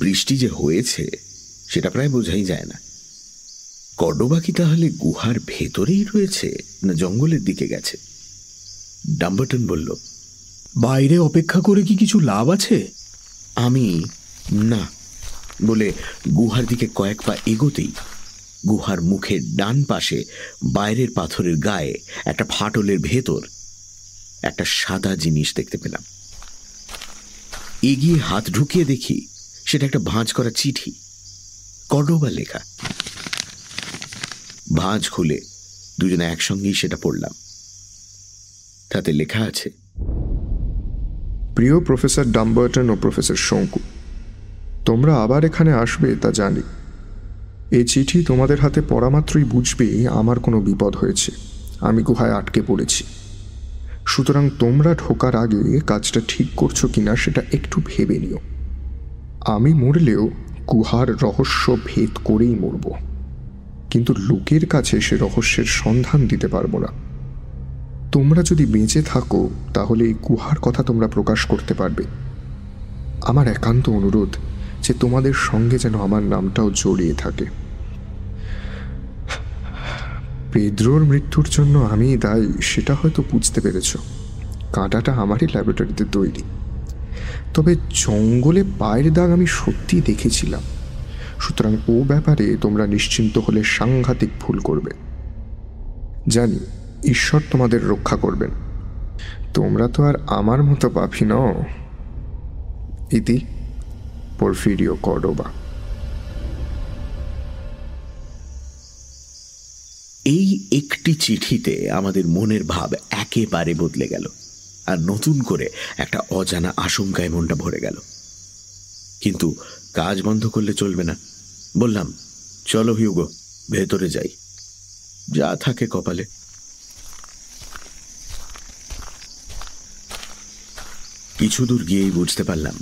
বৃষ্টি যে হয়েছে সেটা প্রায় বোঝাই যায় না। কডোবা কি তাহলে গুহার ভেতরেই রয়েছে না জঙ্গলের দিকে গেছে? ডাম্বটন বলল বাইরে অপেক্ষা করে কি কিছু লাভ আছে? আমি না বলে গুহার দিকে কয়েক পা এগোতেই গুহার মুখের ডান পাশে বাইরের পাথরের গায়ে একটা ফাটলের ভেতর একটা সাদা জিনিস দেখতে পেলাম। এগিয়ে হাত ঢুকিয়ে দেখি সেটা একটা ভাঁজ করা চিঠি কডোবা লেখা। ভাঁজ খুলে দুজনে একসঙ্গেই সেটা পড়লাম। তাতে লেখা আছে, প্রিয় প্রফেসর ডাম্বার্টন ও প্রফেসর শঙ্কু, তোমরা আবার এখানে আসবে তা জানি। এই চিঠি তোমাদের হাতে পড়া মাত্রই বুঝবে আমার কোনো বিপদ হয়েছে। আমি গুহায় আটকে পড়েছি। সুতরাং তোমরা ঢোকার আগে কাজটা ঠিক করছ কিনা সেটা একটু ভেবে নিও। আমি মরলেও গুহার রহস্য ভেদ করেই মরব। কিন্তু লোকের কাছে সে রহস্যের সন্ধান দিতে পারব না। তোমরা যদি বেঁচে থাকো, তাহলে এই গুহার কথা তোমরা প্রকাশ করতে পারবে। আমার একান্ত অনুরোধ যে তোমাদের সঙ্গে যেন আমার নামটাও জড়িয়ে থাকে। পেদ্রোর মৃত্যুর জন্য আমি দায়ী, সেটা হয়তো বুঝতে পেরেছ। কাঁটাটা আমারই ল্যাবরেটরিতে তৈরি। তবে জঙ্গলে পায়ের দাগ আমি সত্যি দেখেছিলাম। সুতরাং ও ব্যাপারে তোমরা নিশ্চিন্ত হলে সাংঘাতিক ভুল করবে। জানি, ঈশ্বর তোমাদের রক্ষা করবেন। তোমরা তো আর আমার মতো পাফি নও। ইতি পরফিরিও কর্ডোবা এই একটি চিঠিতে আমাদের মনের ভাব একেবারে বদলে গেল আর নতুন করে একটা অজানা আশঙ্কায় মনটা ভরে গেল। কিন্তু কাজ বন্ধ করলে চলবে না। বললাম, চলো হিউগো, ভেতরে যাই। যা থাকে কপালে। কিছু দূর গিয়েই বুঝতে পারলাম,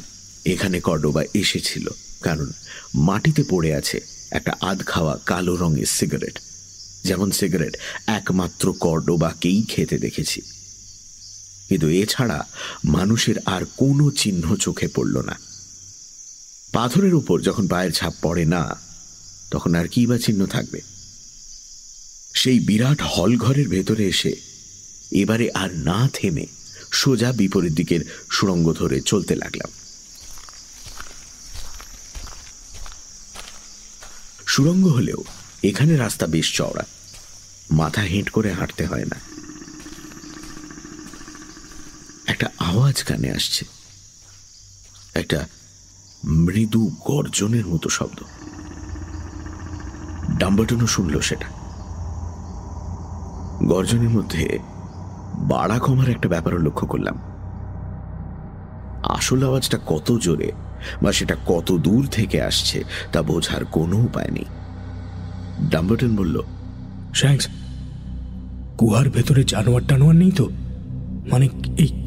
এখানে কর্ডোবা এসেছিল, কারণ মাটিতে পড়ে আছে একটা আধ খাওয়া কালো রঙের সিগারেট। যেমন সিগারেট, একমাত্র কর্ডোবাকেই খেতে দেখেছি। কিন্তু এছাড়া মানুষের আর কোনো চিহ্ন চোখে পড়ল না। পাথরের উপর যখন পায়ের ছাপ পড়ে না, তখন আর কি বা চিহ্ন থাকবে? সেই বিরাট হলঘরের ভেতরে এসে এবারে আর না থেমে সোজা বিপরীত দিকের সুড়ঙ্গ ধরে চলতে লাগলাম। সুড়ঙ্গ হলেও এখানে রাস্তা বেশ চওড়া। মাথা হেঁট করে হাঁটতে হয় না। একটা আওয়াজ কানে আসছে। একটা মৃদু গর্জনের মতো শব্দ। ডাম্বটনও শুনল সেটা। গর্জনের মধ্যে বাড়া কমার একটা ব্যাপারও লক্ষ্য করলাম। আসল আওয়াজটা কত জোরে বা সেটা কত দূর থেকে আসছে তা বোঝার কোনো উপায় নেই। ডাম্বটন বলল শ্যাংস গুহার ভেতরে জানোয়ার টানোয়ার নেই তো? মানে এই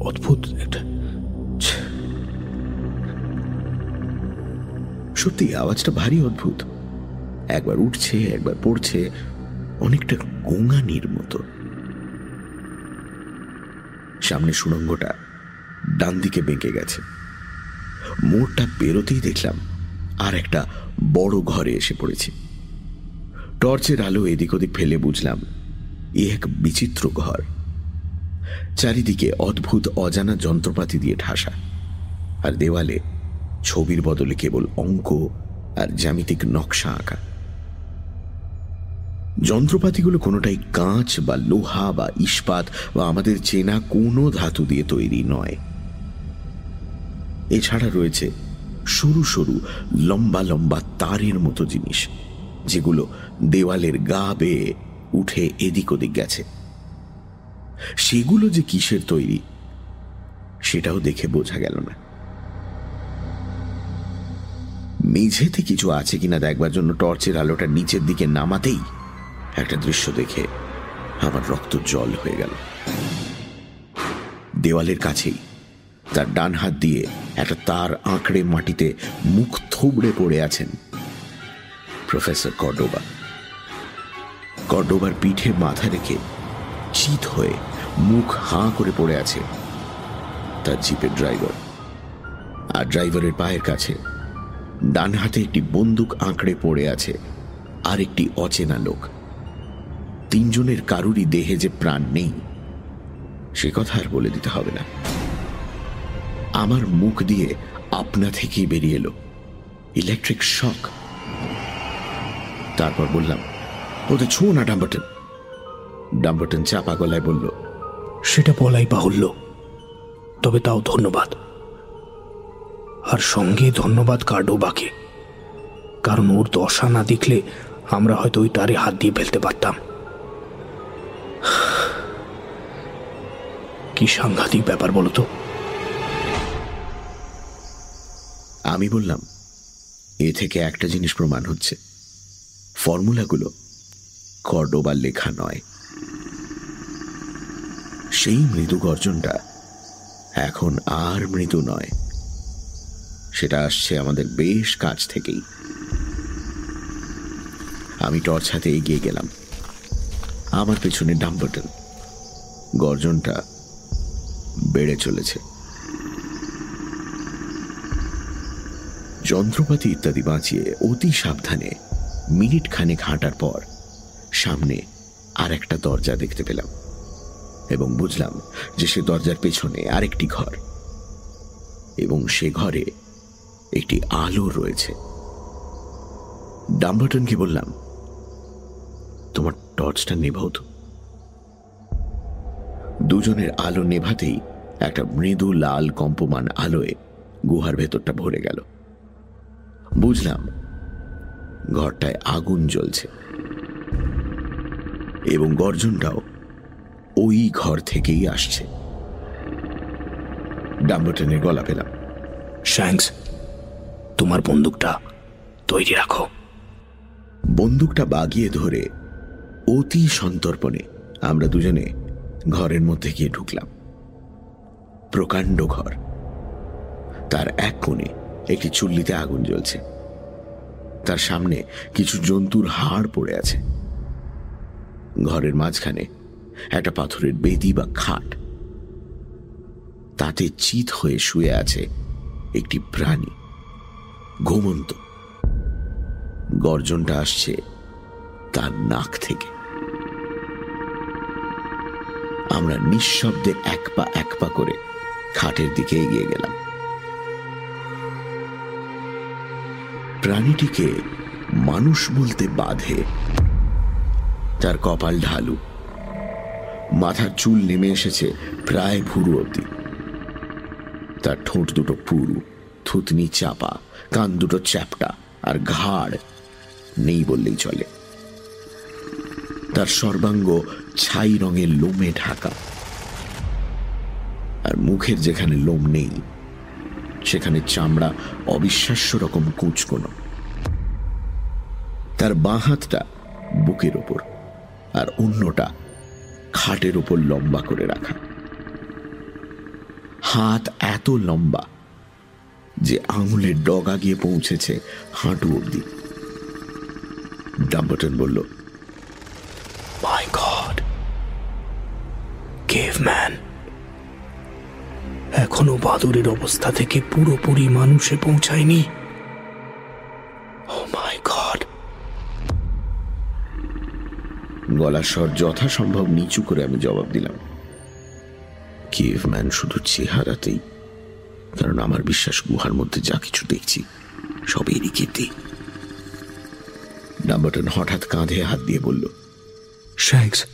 অদ্ভুত একটা সত্যি আওয়াজটা ভারী অদ্ভুত। একবার উঠছে একবার পড়ছে অনেকটা গোঙানির মতো। সামনে সুড়ঙ্গটা ডান দিকে বেঁকে গেছে। মোড়টা পেরোতেই দেখলাম আর একটা বড় ঘরে এসে পড়েছি। টর্চের আলো এদিক ওদিক ফেলে বুঝলাম, এ এক বিচিত্র ঘর। চারিদিকে অদ্ভুত অজানা যন্ত্রপাতি দিয়ে ঠাসা, আর দেওয়ালে ছবির বদলে কেবল অঙ্ক আর জ্যামিতিক নকশা আঁকা। যন্ত্রপাতিগুলো কোনোটাই কাঁচ বা লোহা বা ইস্পাত বা আমাদের চেনা কোনো ধাতু দিয়ে তৈরি নয়। এছাড়া রয়েছে সরু সরু, লম্বা লম্বা তারের মতো জিনিস, যেগুলো দেওয়ালের গা বেয়ে উঠে এদিক ওদিক গেছে। সেগুলো যে কিসের তৈরি, সেটাও দেখে বোঝা গেল না। মেঝেতে কিছু আছে কিনা দেখবার জন্য টর্চের আলোটা নিচের দিকে নামাতেই একটা দৃশ্য দেখে আমার রক্ত জল হয়ে গেল। দেওয়ালের কাছেই তার ডান হাত দিয়ে একটা তার আঁকড়ে মাটিতে মুখ থুবড়ে পড়ে আছেন প্রফেসর কর্ডোবা। কর্ডোবার পিঠে মাথা রেখে চিত হয়ে মুখ হাঁ করে পড়ে আছে তার জিপের ড্রাইভার। আর ড্রাইভারের পায়ের কাছে ডান হাতে একটি বন্দুক আঁকড়ে পড়ে আছে আর একটি অচেনা লোক। তিনজনের কারুরই দেহে যে প্রাণ নেই, সে কথা আর বলে দিতে হবে না। আমার মুখ দিয়ে আপনা থেকেই বেরিয়ে এলো। Electric shock. তারপর বললাম ওদের ছুঁ না ডাম্বটন ডাম্বটন চাপা গলায় বলল সেটা বলাই বাহুল্য। তবে তাও ধন্যবাদ। আর সঙ্গে ধন্যবাদ কার্ডোবাকে কারণ ওর দশা না দেখলে আমরা হয়তো ওই তারে হাত দিয়ে ফেলতে পারতাম। কি সাংঘাতিক ব্যাপার বলো তো। আমি বললাম এ থেকে একটা জিনিস প্রমাণ হচ্ছে। ফর্মুলাগুলো কর্ডোবার লেখা নয়। সেই মৃদু গর্জনটা এখন আর মৃদু নয়। সেটা আসছে আমাদের বেশ কাছ থেকেই। আমি টর্চ হাতে এগিয়ে গেলাম। আমার পেছনে ডাম্বটন গর্জনটা বেড়ে চলেছে। যন্ত্রপাতি ইত্যাদি বাঁচিয়ে অতি সাবধানে মিনিট খানেক হাঁটার পর সামনে আর একটা দরজা দেখতে পেলাম এবং বুঝলাম যে সে দরজার পেছনে আরেকটি ঘর এবং সে ঘরে একটি আলো রয়েছে। ডাম্বটনকে বললাম, তোমার টর্চটা নেভাও তো। দুজনের আলো নেভাতেই একটা মৃদু লাল কম্পমান আলোয় গুহার ভেতরটা ভরে গেল। বুঝলাম, ঘরটায় আগুন জ্বলছে। এবং গর্জনটাও ওই ঘর থেকেই আসছে। ডাম্বটনের গলা পেলাম। শ্যাংস তোমার বন্দুকটা তৈরি রাখো। বন্দুকটা বাগিয়ে ধরে অতি সন্তর্পণে আমরা দুজনে ঘরের মধ্যে গিয়ে ঢুকলাম। প্রকাণ্ড ঘর। তার এক কোণে একটি চুল্লিতে আগুন জ্বলছে। তার সামনে কিছু জন্তুর হাড় পড়ে আছে। ঘরের মাঝখানে একটা পাথরের বেদি বা খাট। তাতে চিত হয়ে শুয়ে আছে একটি প্রাণী, ঘুমন্ত। গর্জনটা আসছে তার নাক থেকে। আমরা নিঃশব্দে এক পা এক পা করে খাটের দিকে এগিয়ে গেলাম। প্রাণীটিকে মানুষ বলতে বাধে। তার কপাল ঢালু। মাথার চুল নেমে এসেছে প্রায় ভুরু অব্দি তার ঠোঁট দুটো পুরু, থুতনি চাপা, কান দুটো চ্যাপটা আর ঘাড় নেই বললেই চলে। তার সর্বাঙ্গ ছাই রঙের লোমে ঢাকা। আর মুখের যেখানে লোম নেই, সেখানে চামড়া অবিশ্বাস্য রকম কুচকোনো। তার বাঁ হাতটা বুকের ওপর। আর অন্যটা খাটের ওপর লম্বা করে রাখা। হাত এত লম্বা যে আঙুলের ডগা গিয়ে পৌঁছেছে হাঁটু অব্দি ডাম্বটন বলল এখনও বাদুরের অবস্থা থেকে পুরোপুরি মানুষে পৌঁছায়নি? ও মাই গড গলার স্বর যথাসম্ভব নিচু করে আমি জবাব দিলাম। কেভম্যান শুধু চেহারাতেই কারণ আমার বিশ্বাস গুহার মধ্যে যা কিছু দেখছি সব এরই কীর্তি ডাম্বটন হঠাৎ কাঁধে হাত দিয়ে বলল শ্যাংস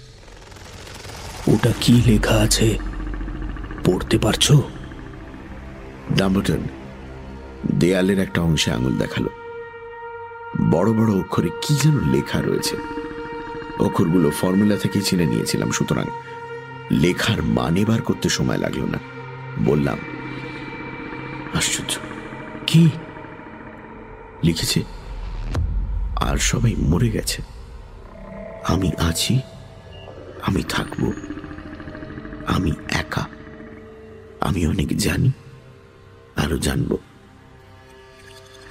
ওটা কি লেখা আছে? পড়তে পারছ? ডাম্বটন দেয়ালের একটা অংশে আঙুল দেখাল। বড় বড় অক্ষরে কি যেন লেখা রয়েছে। অক্ষরগুলো ফর্মুলা থেকে চিনে নিয়েছিলাম, সুতরাং লেখার মানে বার করতে সময় লাগল না। বললাম, আশ্চর্য, কি? লিখেছে, আর সবাই মরে গেছে। আমি আছি, আমি থাকব, আমি একা, আমি অনেক জানি, আরও জানব।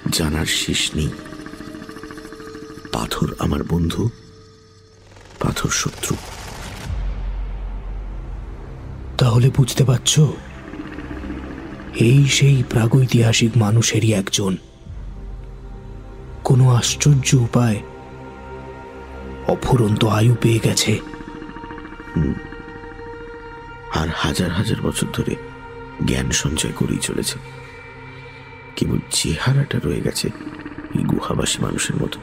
জানার শেষ নেই। পাথর আমার বন্ধু পাথর শত্রু। তাহলে বুঝতে পারছ? এই সেই প্রাগৈতিহাসিক মানুষেরই একজন। কোনো আশ্চর্য উপায় অফুরন্ত আয়ু পেয়ে গেছে। আর হাজার হাজার বছর ধরে জ্ঞান সঞ্চয় করেই চলেছে। কেবল চেহারাটা রয়ে গেছে এই গুহাবাসী মানুষের মতো।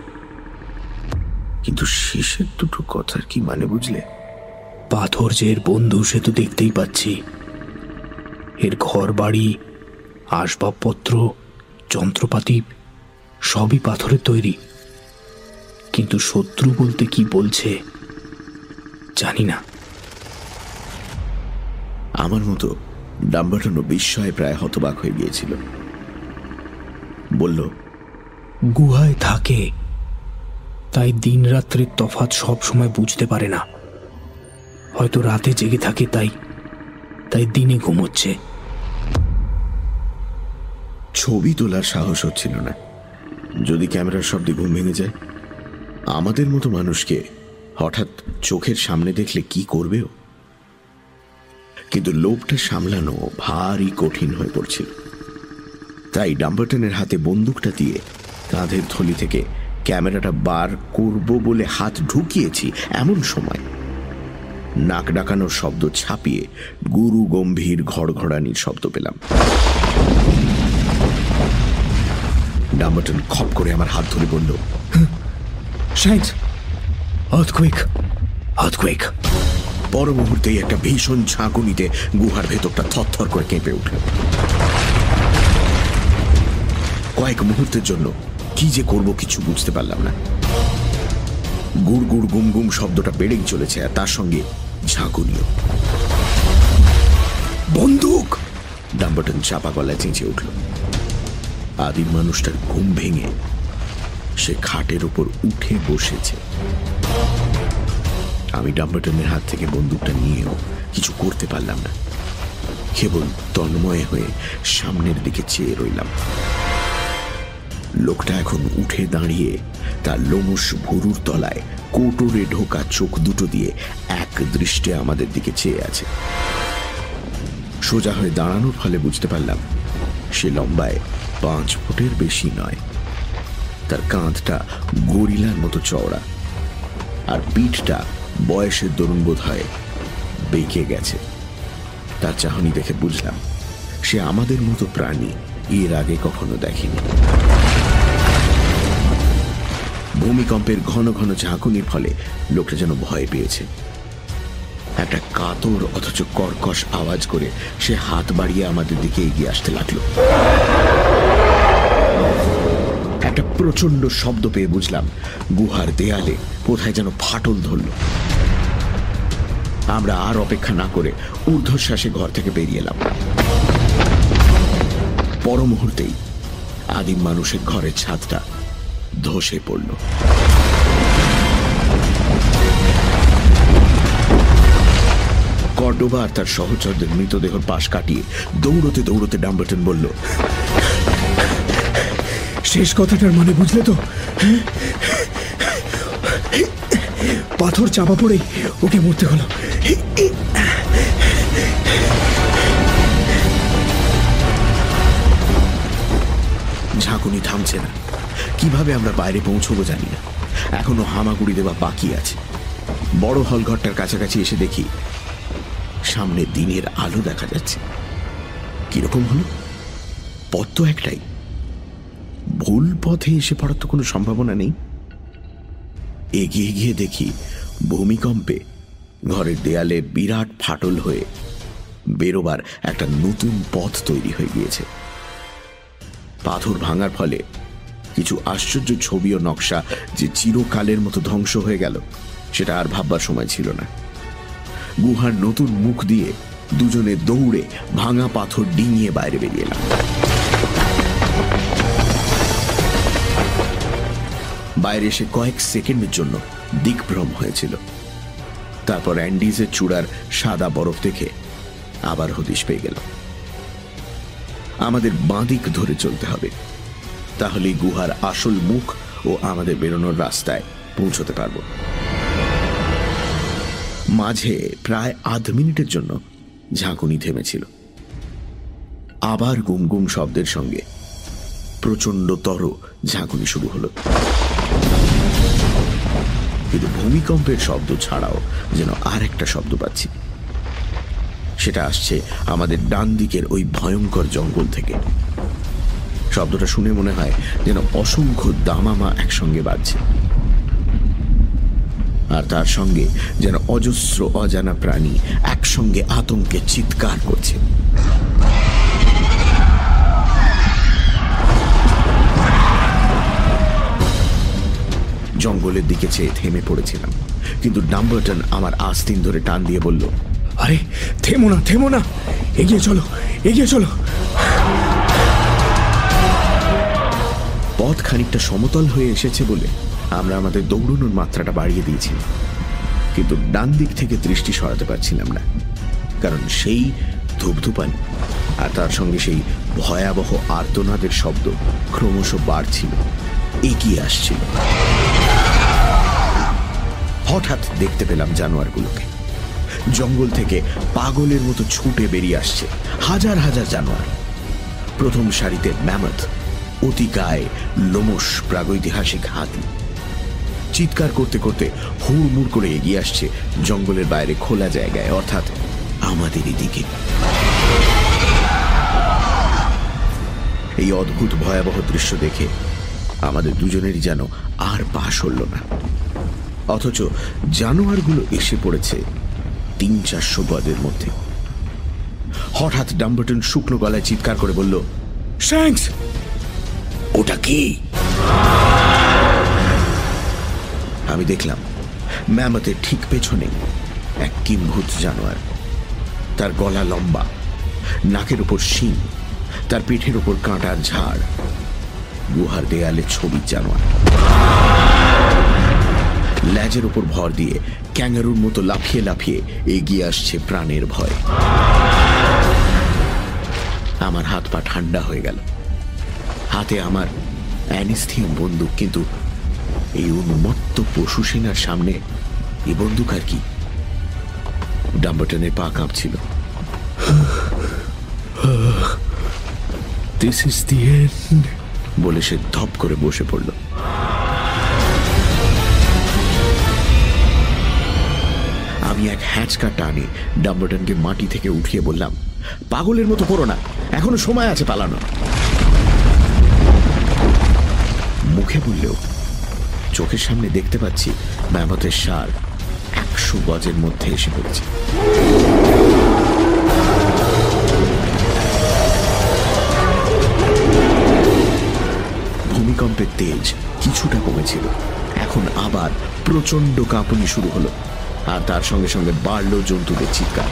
কিন্তু শেষের দুটো কথার কি মানে বুঝলে? পাথর যে এর বন্ধু সে তো দেখতেই পাচ্ছি। এর ঘর বাড়ি আসবাবপত্র যন্ত্রপাতি সবই পাথরের তৈরি। কিন্তু শত্রু বলতে কি বলছে জানি না। আমার মতো ডাম্বাটনও বিস্ময়ে প্রায় হতবাক হয়ে গিয়েছিল। বলল গুহায় থাকে তাই দিন রাত্রের তফাৎ সব সময় বুঝতে পারে না। হয়তো রাতে জেগে থাকে তাই তাই দিনে ঘুমোচ্ছে। ছবি তোলার সাহস হচ্ছিল না। যদি ক্যামেরার শব্দে ঘুম ভেঙে যায়, আমাদের মতো মানুষকে হঠাৎ চোখের সামনে দেখলে কি করবেও কিন্তু লোভটা সামলানো ভারী কঠিন হয়ে পড়ছিল। তাই ডাম্বারটনের হাতে বন্দুকটা দিয়ে কাঁধের থলি থেকে ক্যামেরাটা বার করব বলে হাত ঢুকিয়েছি এমন সময়। নাক ডাকানোর শব্দ ছাপিয়ে গুরু গম্ভীর ঘড়ঘড়ানির শব্দ পেলাম। ডাম্বারটন খপ করে আমার হাত ধরে বলল শ্যাংস আর্থকুইক আর্থকুইক পর মুহূর্তেই একটা ভীষণ ঝাঁকুনিতে গুহার ভেতরটা থরথর করে কেঁপে উঠল। কয়েক মুহূর্তের জন্য কি যে করব কিছু বুঝতে পারলাম না। গুড় গুড় গুম গুম শব্দটা বেড়েই চলেছে আর তার সঙ্গে ঝাঁকুনিও। বন্দুক! ডাম্বটন চাপা গলায় চেঁচে উঠল। আদিম মানুষটার ঘুম ভেঙে সে খাটের উপর উঠে বসেছে। আমি ডাম্বটনের হাত থেকে বন্দুকটা নিয়েও কিছু করতে পারলাম না। কেবল তন্ময় হয়ে সামনের দিকে চেয়ে রইলাম। লোকটা এখন উঠে দাঁড়িয়ে তার লোমস ভুরুর তলায় কোটরে ঢোকা চোখ দুটো দিয়ে এক দৃষ্টে আমাদের দিকে চেয়ে আছে। সোজা হয়ে দাঁড়ানোর ফলে বুঝতে পারলাম সে লম্বায় পাঁচ ফুটের বেশি নয়। তার কাঁধটা গরিলার মতো চওড়া আর পিঠটা বয়সের দরুন বোধ হয় বেঁকে গেছে। তার চাহনি দেখে বুঝলাম সে আমাদের মতো প্রাণী এর আগে কখনো দেখেনি। ভূমিকম্পের ঘন ঘন ঝাঁকুনির ফলে লোকটা যেন ভয় পেয়েছে। একটা কাতর অথচ কর্কশ আওয়াজ করে সে হাত বাড়িয়ে আমাদের দিকে এগিয়ে আসতে লাগল। একটা প্রচণ্ড শব্দ পেয়ে বুঝলাম গুহার দেয়ালে কোথায় যেন ফাটল ধরল। আমরা আর অপেক্ষা না করে ঊর্ধ্বশ্বাসে ঘর থেকে বেরিয়ে এলাম। পর মুহূর্তেই আদিম মানুষের ঘরের ছাদটা ধসে পড়ল। কর্ডোবা আর তার সহচরদের মৃতদেহর পাশ কাটিয়ে দৌড়তে দৌড়তে ডাম্বটন বলল, শেষ কথাটার মানে বুঝলে তো? পাথর চাপা পড়েই ওকে মরতে হলো। ঝাঁকুনি থামছে না। কীভাবে আমরা বাইরে পৌঁছবো জানি না। এখনও হামাগুড়ি দেওয়া বাকি আছে। বড় হলঘরটার কাছাকাছি এসে দেখি সামনে দিনের আলো দেখা যাচ্ছে। কীরকম হলো? পথ তো একটাই। ভুল পথে এসে পড়ার তো কোনো সম্ভাবনা নেই। এগিয়ে গিয়ে দেখি ভূমিকম্পে ঘরের দেয়ালে বিরাট ফাটল হয়ে বেরোবার একটা নতুন পথ তৈরি হয়ে গিয়েছে। পাথর ভাঙার ফলে কিছু আশ্চর্য ছবি ও নকশা যে চিরকালের মতো ধ্বংস হয়ে গেল, সেটা আর ভাববার সময় ছিল না। গুহার নতুন মুখ দিয়ে দুজনে দৌড়ে ভাঙা পাথর ডিঙিয়ে বাইরে বেরিয়ে এলাম। বাইরে এসে কয়েক সেকেন্ডের জন্য দিকভ্রম হয়েছিল। তারপর অ্যান্ডিজের চূড়ার সাদা বরফ দেখে আবার হদিশ পেয়ে গেল। আমাদের বাঁদিক ধরে চলতে হবে। তাহলেই গুহার আসল মুখ ও আমাদের বেরোনোর রাস্তায় পৌঁছতে পারব। মাঝে প্রায় আধ মিনিটের জন্য ঝাঁকুনি থেমেছিল। আবার গুম গুম শব্দের সঙ্গে প্রচণ্ডতর ঝাঁকুনি শুরু হলো। কিন্তু ভূমিকম্পের শব্দ ছাড়াও যেন আর একটা শব্দ পাচ্ছি। সেটা আসছে আমাদের ডান দিকের ওই ভয়ঙ্কর জঙ্গল থেকে। শব্দটা শুনে মনে হয় যেন অসংখ্য দামামা একসঙ্গে বাজছে। আর তার সঙ্গে যেন অজস্র অজানা প্রাণী একসঙ্গে আতঙ্কে চিৎকার করছে। জঙ্গলের দিকে চেয়ে থেমে পড়েছিলাম, কিন্তু ডাম্বারটন আমার আস্তিন ধরে টান দিয়ে বলল, আরে, থেমো না থেমো না, এগিয়ে চলো এগিয়ে চলো পথ খানিকটা সমতল হয়ে এসেছে বলে আমরা আমাদের দৌড়ানোর মাত্রাটা বাড়িয়ে দিয়েছি। কিন্তু ডান দিক থেকে দৃষ্টি সরাতে পারছিলাম না, কারণ সেই ধূপধুপানি আর তার সঙ্গে সেই ভয়াবহ আর্তনাদের শব্দ ক্রমশ বাড়ছিল, এগিয়ে আসছিল। হঠাৎ দেখতে পেলাম জানোয়ারগুলোকে। জঙ্গল থেকে পাগলের মতো ছুটে বেরিয়ে আসছে হাজার হাজার জানোয়ার। প্রথম সারিতে ম্যামথ অতিকায় লোমস প্রাগৈতিহাসিক হাতি। চিৎকার করতে করতে হুড়মুড় করে এগিয়ে আসছে জঙ্গলের বাইরে খোলা জায়গায়, অর্থাৎ আমাদেরই দিকে এই অদ্ভুত ভয়াবহ দৃশ্য দেখে আমাদের দুজনেরই যেন আর পা সরল না। অথচ জানোয়ারগুলো এসে পড়েছে তিন চারশো গদের মধ্যে। হঠাৎ ডাম্বটন শুকনো গলায় চিৎকার করে বলল ওটা কি? আমি দেখলাম ম্যামতের ঠিক পেছনে এক কিম্ভূত জানোয়ার। তার গলা লম্বা, নাকের উপর শিং, তার পিঠের উপর কাঁটার ঝাড়, গুহার দেয়ালে ছবি জানোয়ার। ল্যাজের উপর ভর দিয়ে ক্যাঙ্গারুর মতো লাফিয়ে লাফিয়ে এগিয়ে আসছে প্রাণের ভয়। আমার হাত পা ঠান্ডা হয়ে গেল। হাতে আমার অ্যানিস্থিয়াম বন্দুক কিন্তু এই উন্মত্ত পশু সেনার সামনে এই বন্দুক আর কি? ডাম্বটনের পা কাঁপছিল। দিস ইজ দি এন্ড বলে সে ধপ করে বসে পড়ল। আমি এক হ্যাঁচকা টানে ডাম্বটনকে মাটি থেকে উঠিয়ে বললাম পাগলের মতো করো না এখনও সময় আছে পালানো মুখে বললেও চোখের সামনে দেখতে পাচ্ছি ম্যামতের সার একশো গজের মধ্যে এসে পড়েছে। ভূমিকম্পের তেজ কিছুটা কমেছিল। এখন আবার প্রচণ্ড কাঁপুনি শুরু হলো, আর তার সঙ্গে সঙ্গে বাড়ল জন্তুদের চিৎকার।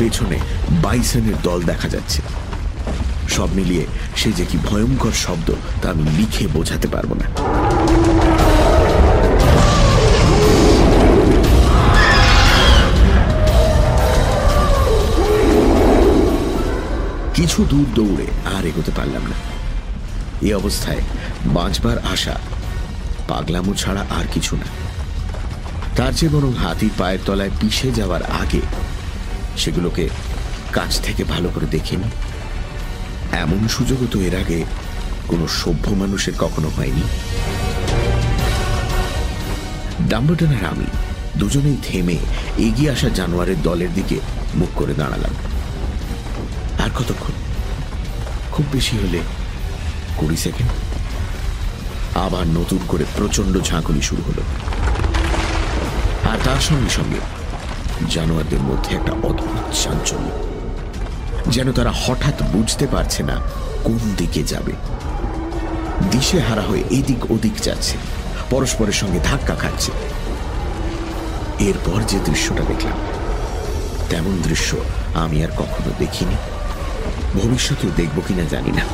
পেছনে বাইসনের দল দেখা যাচ্ছে। সব মিলিয়ে সে যে কি ভয়ঙ্কর শব্দ তা আমি লিখে বোঝাতে পারব না। কিছু দূর দৌড়ে আর এগোতে পারলাম না। এই অবস্থায় বাঁচবার আশা পাগলামো ছাড়া আর কিছু না। তার চেয়ে বরং হাতির পায়ের তলায় পিষে যাওয়ার আগে সেগুলোকে কাছ থেকে ভালো করে দেখিনি। এমন সুযোগও তো এর আগে কোনো সভ্য মানুষের কখনো হয়নি। ডাম্বটন আর আমি দুজনেই থেমে এগিয়ে আসা জানোয়ারের দলের দিকে মুখ করে দাঁড়ালাম। আর কতক্ষণ? খুব বেশি হলে কুড়ি সেকেন্ড? আবার নতুন করে প্রচণ্ড ঝাঁকুনি শুরু হলো। আর তার সঙ্গে সঙ্গে জানোয়ারদের মধ্যে একটা অদ্ভুত চাঞ্চল্য, যেন তারা হঠাৎ বুঝতে পারছে না কোন দিকে যাবে। দিশে হারা হয়ে এদিক ওদিক যাচ্ছে, পরস্পরের সঙ্গে ধাক্কা খাচ্ছে। এরপর যে দৃশ্যটা দেখলাম, তেমন দৃশ্য আমি আর কখনো দেখিনি। ভবিষ্যতেও দেখব কিনা জানি না।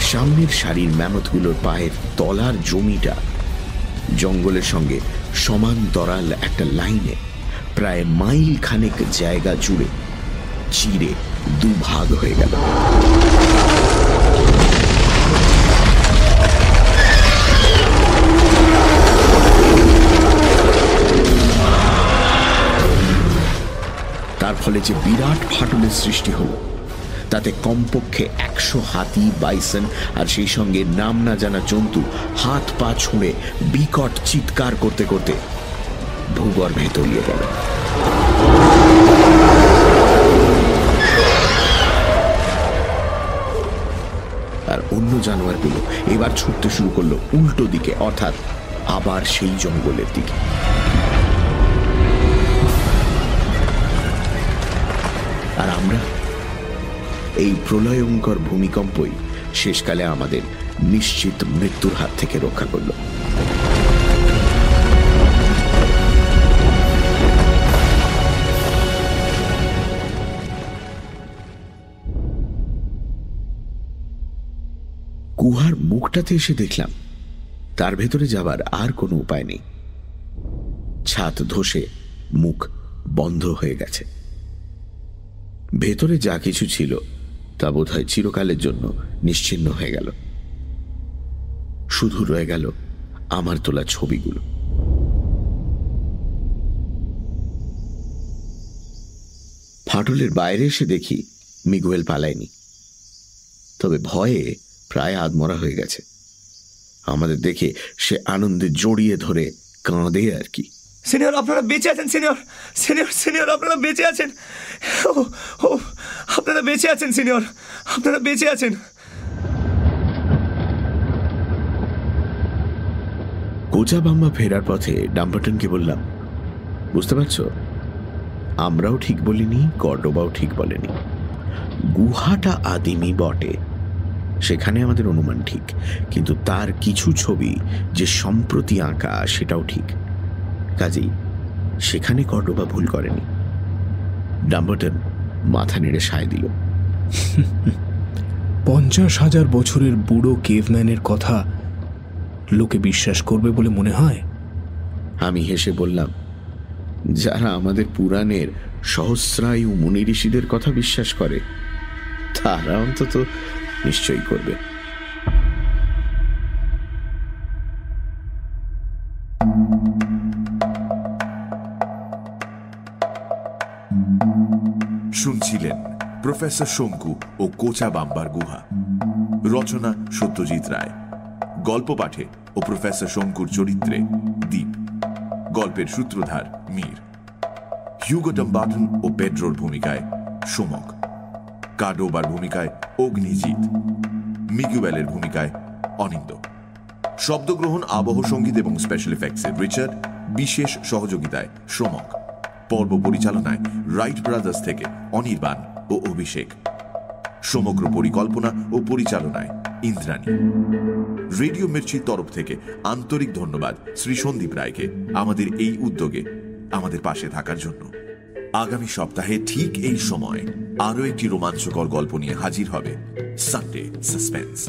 সামনের সারির ম্যামথগুলোর পায়ের তলার জমিটা জঙ্গলের সঙ্গে সমান্তরাল একটা লাইনে প্রায় মাইল খানেক জায়গা জুড়ে চিরে দুভাগ হয়ে গেল। তার ফলে যে বিরাট ফাটলের সৃষ্টি হলো তাতে কমপক্ষে একশো হাতি, বাইসন আর সেই সঙ্গে নাম না জানা জন্তু হাত পা ছুঁড়ে বিকট চিৎকার করতে করতে ভূগর্ভে তলিয়ে গেল। আর অন্য জানোয়ারগুলো এবার ছুটতে শুরু করল উল্টো দিকে, অর্থাৎ আবার সেই জঙ্গলের দিকে। এই প্রলয়ঙ্কর ভূমিকম্পই শেষকালে আমাদের নিশ্চিত মৃত্যুর হাত থেকে রক্ষা করল। গুহার মুখটাতে এসে দেখলাম, তার ভেতরে যাবার আর কোনো উপায় নেই। ছাদ ধসে মুখ বন্ধ হয়ে গেছে। ভেতরে যা কিছু ছিল তা বোধ হয় চিরকালের জন্য নিশ্চিন্ন হয়ে গেল। শুধু রয়ে গেল আমার তোলা ছবিগুলো। ফাটলের বাইরে এসে দেখি মিগুয়েল পালায়নি। তবে ভয়ে প্রায় আদমরা হয়ে গেছে। আমাদের দেখে সে আনন্দে জড়িয়ে ধরে কাঁদে আর কি। সিনিয়র, আপনারা বেঁচে আছেন, সিনিয়র। সিনিয়র সিনিয়র, আপনারা বেঁচে আছেন। ও ও, আপনারা বেঁচে আছেন, সিনিয়র। আপনারা বেঁচে আছেন। কোচাবাম্বা ফেরার পথে ডাম্বাটনকে বললাম, বুঝতে পারছ? আমরাও ঠিক বলিনি, কর্ডোবাও ঠিক বলেনি। গুহাটা আদিমি বটে। সেখানে আমাদের অনুমান ঠিক, কিন্তু তার কিছু ছবি যে সম্প্রতি আঁকা, সেটাও ঠিক। কাজেই সেখানে কর্ডোবা ভুল করেনি। ডাম্বাটন মাথা নেড়ে সায় দিল। পঞ্চাশ হাজার বছরের বুড়ো কেভম্যানের কথা লোকে বিশ্বাস করবে বলে মনে হয়? আমি হেসে বললাম যারা আমাদের পুরাণের সহস্রায়ু মুনি ঋষিদের কথা বিশ্বাস করে তারা অন্তত নিশ্চয়ই করবে। শুনছিলেন প্রফেসর শঙ্কু ও কোচা বাম্বার গুহা। রচনা সত্যজিৎ রায়। গল্প পাঠে ও প্রফেসর শঙ্কুর চরিত্রে দ্বীপ গল্পের সূত্রধার মীর। হিউগো ডাম্বাটন ও পেড্রোর ভূমিকায় সোমক কাডোবার ভূমিকায় অগ্নিজিৎ। মিগুয়েলের ভূমিকায় অনিন্দ শব্দগ্রহণ, আবহ সংগীত এবং স্পেশাল এফেক্টসের রিচার্ড বিশেষ সহযোগিতায় শ্রমক পর্ব পরিচালনায় রাইট ব্রাদার্স থেকে অনির্বাণ ও অভিষেক। সমগ্র পরিকল্পনা ও পরিচালনায় ইন্দ্রাণী। রেডিও মির্চির তরফ থেকে আন্তরিক ধন্যবাদ শ্রী সন্দীপ রায়কে আমাদের এই উদ্যোগে আমাদের পাশে থাকার জন্য। আগামী সপ্তাহে ঠিক এই সময় আরও একটি রোমাঞ্চকর গল্প নিয়ে হাজির হবে সানডে সাসপেন্স।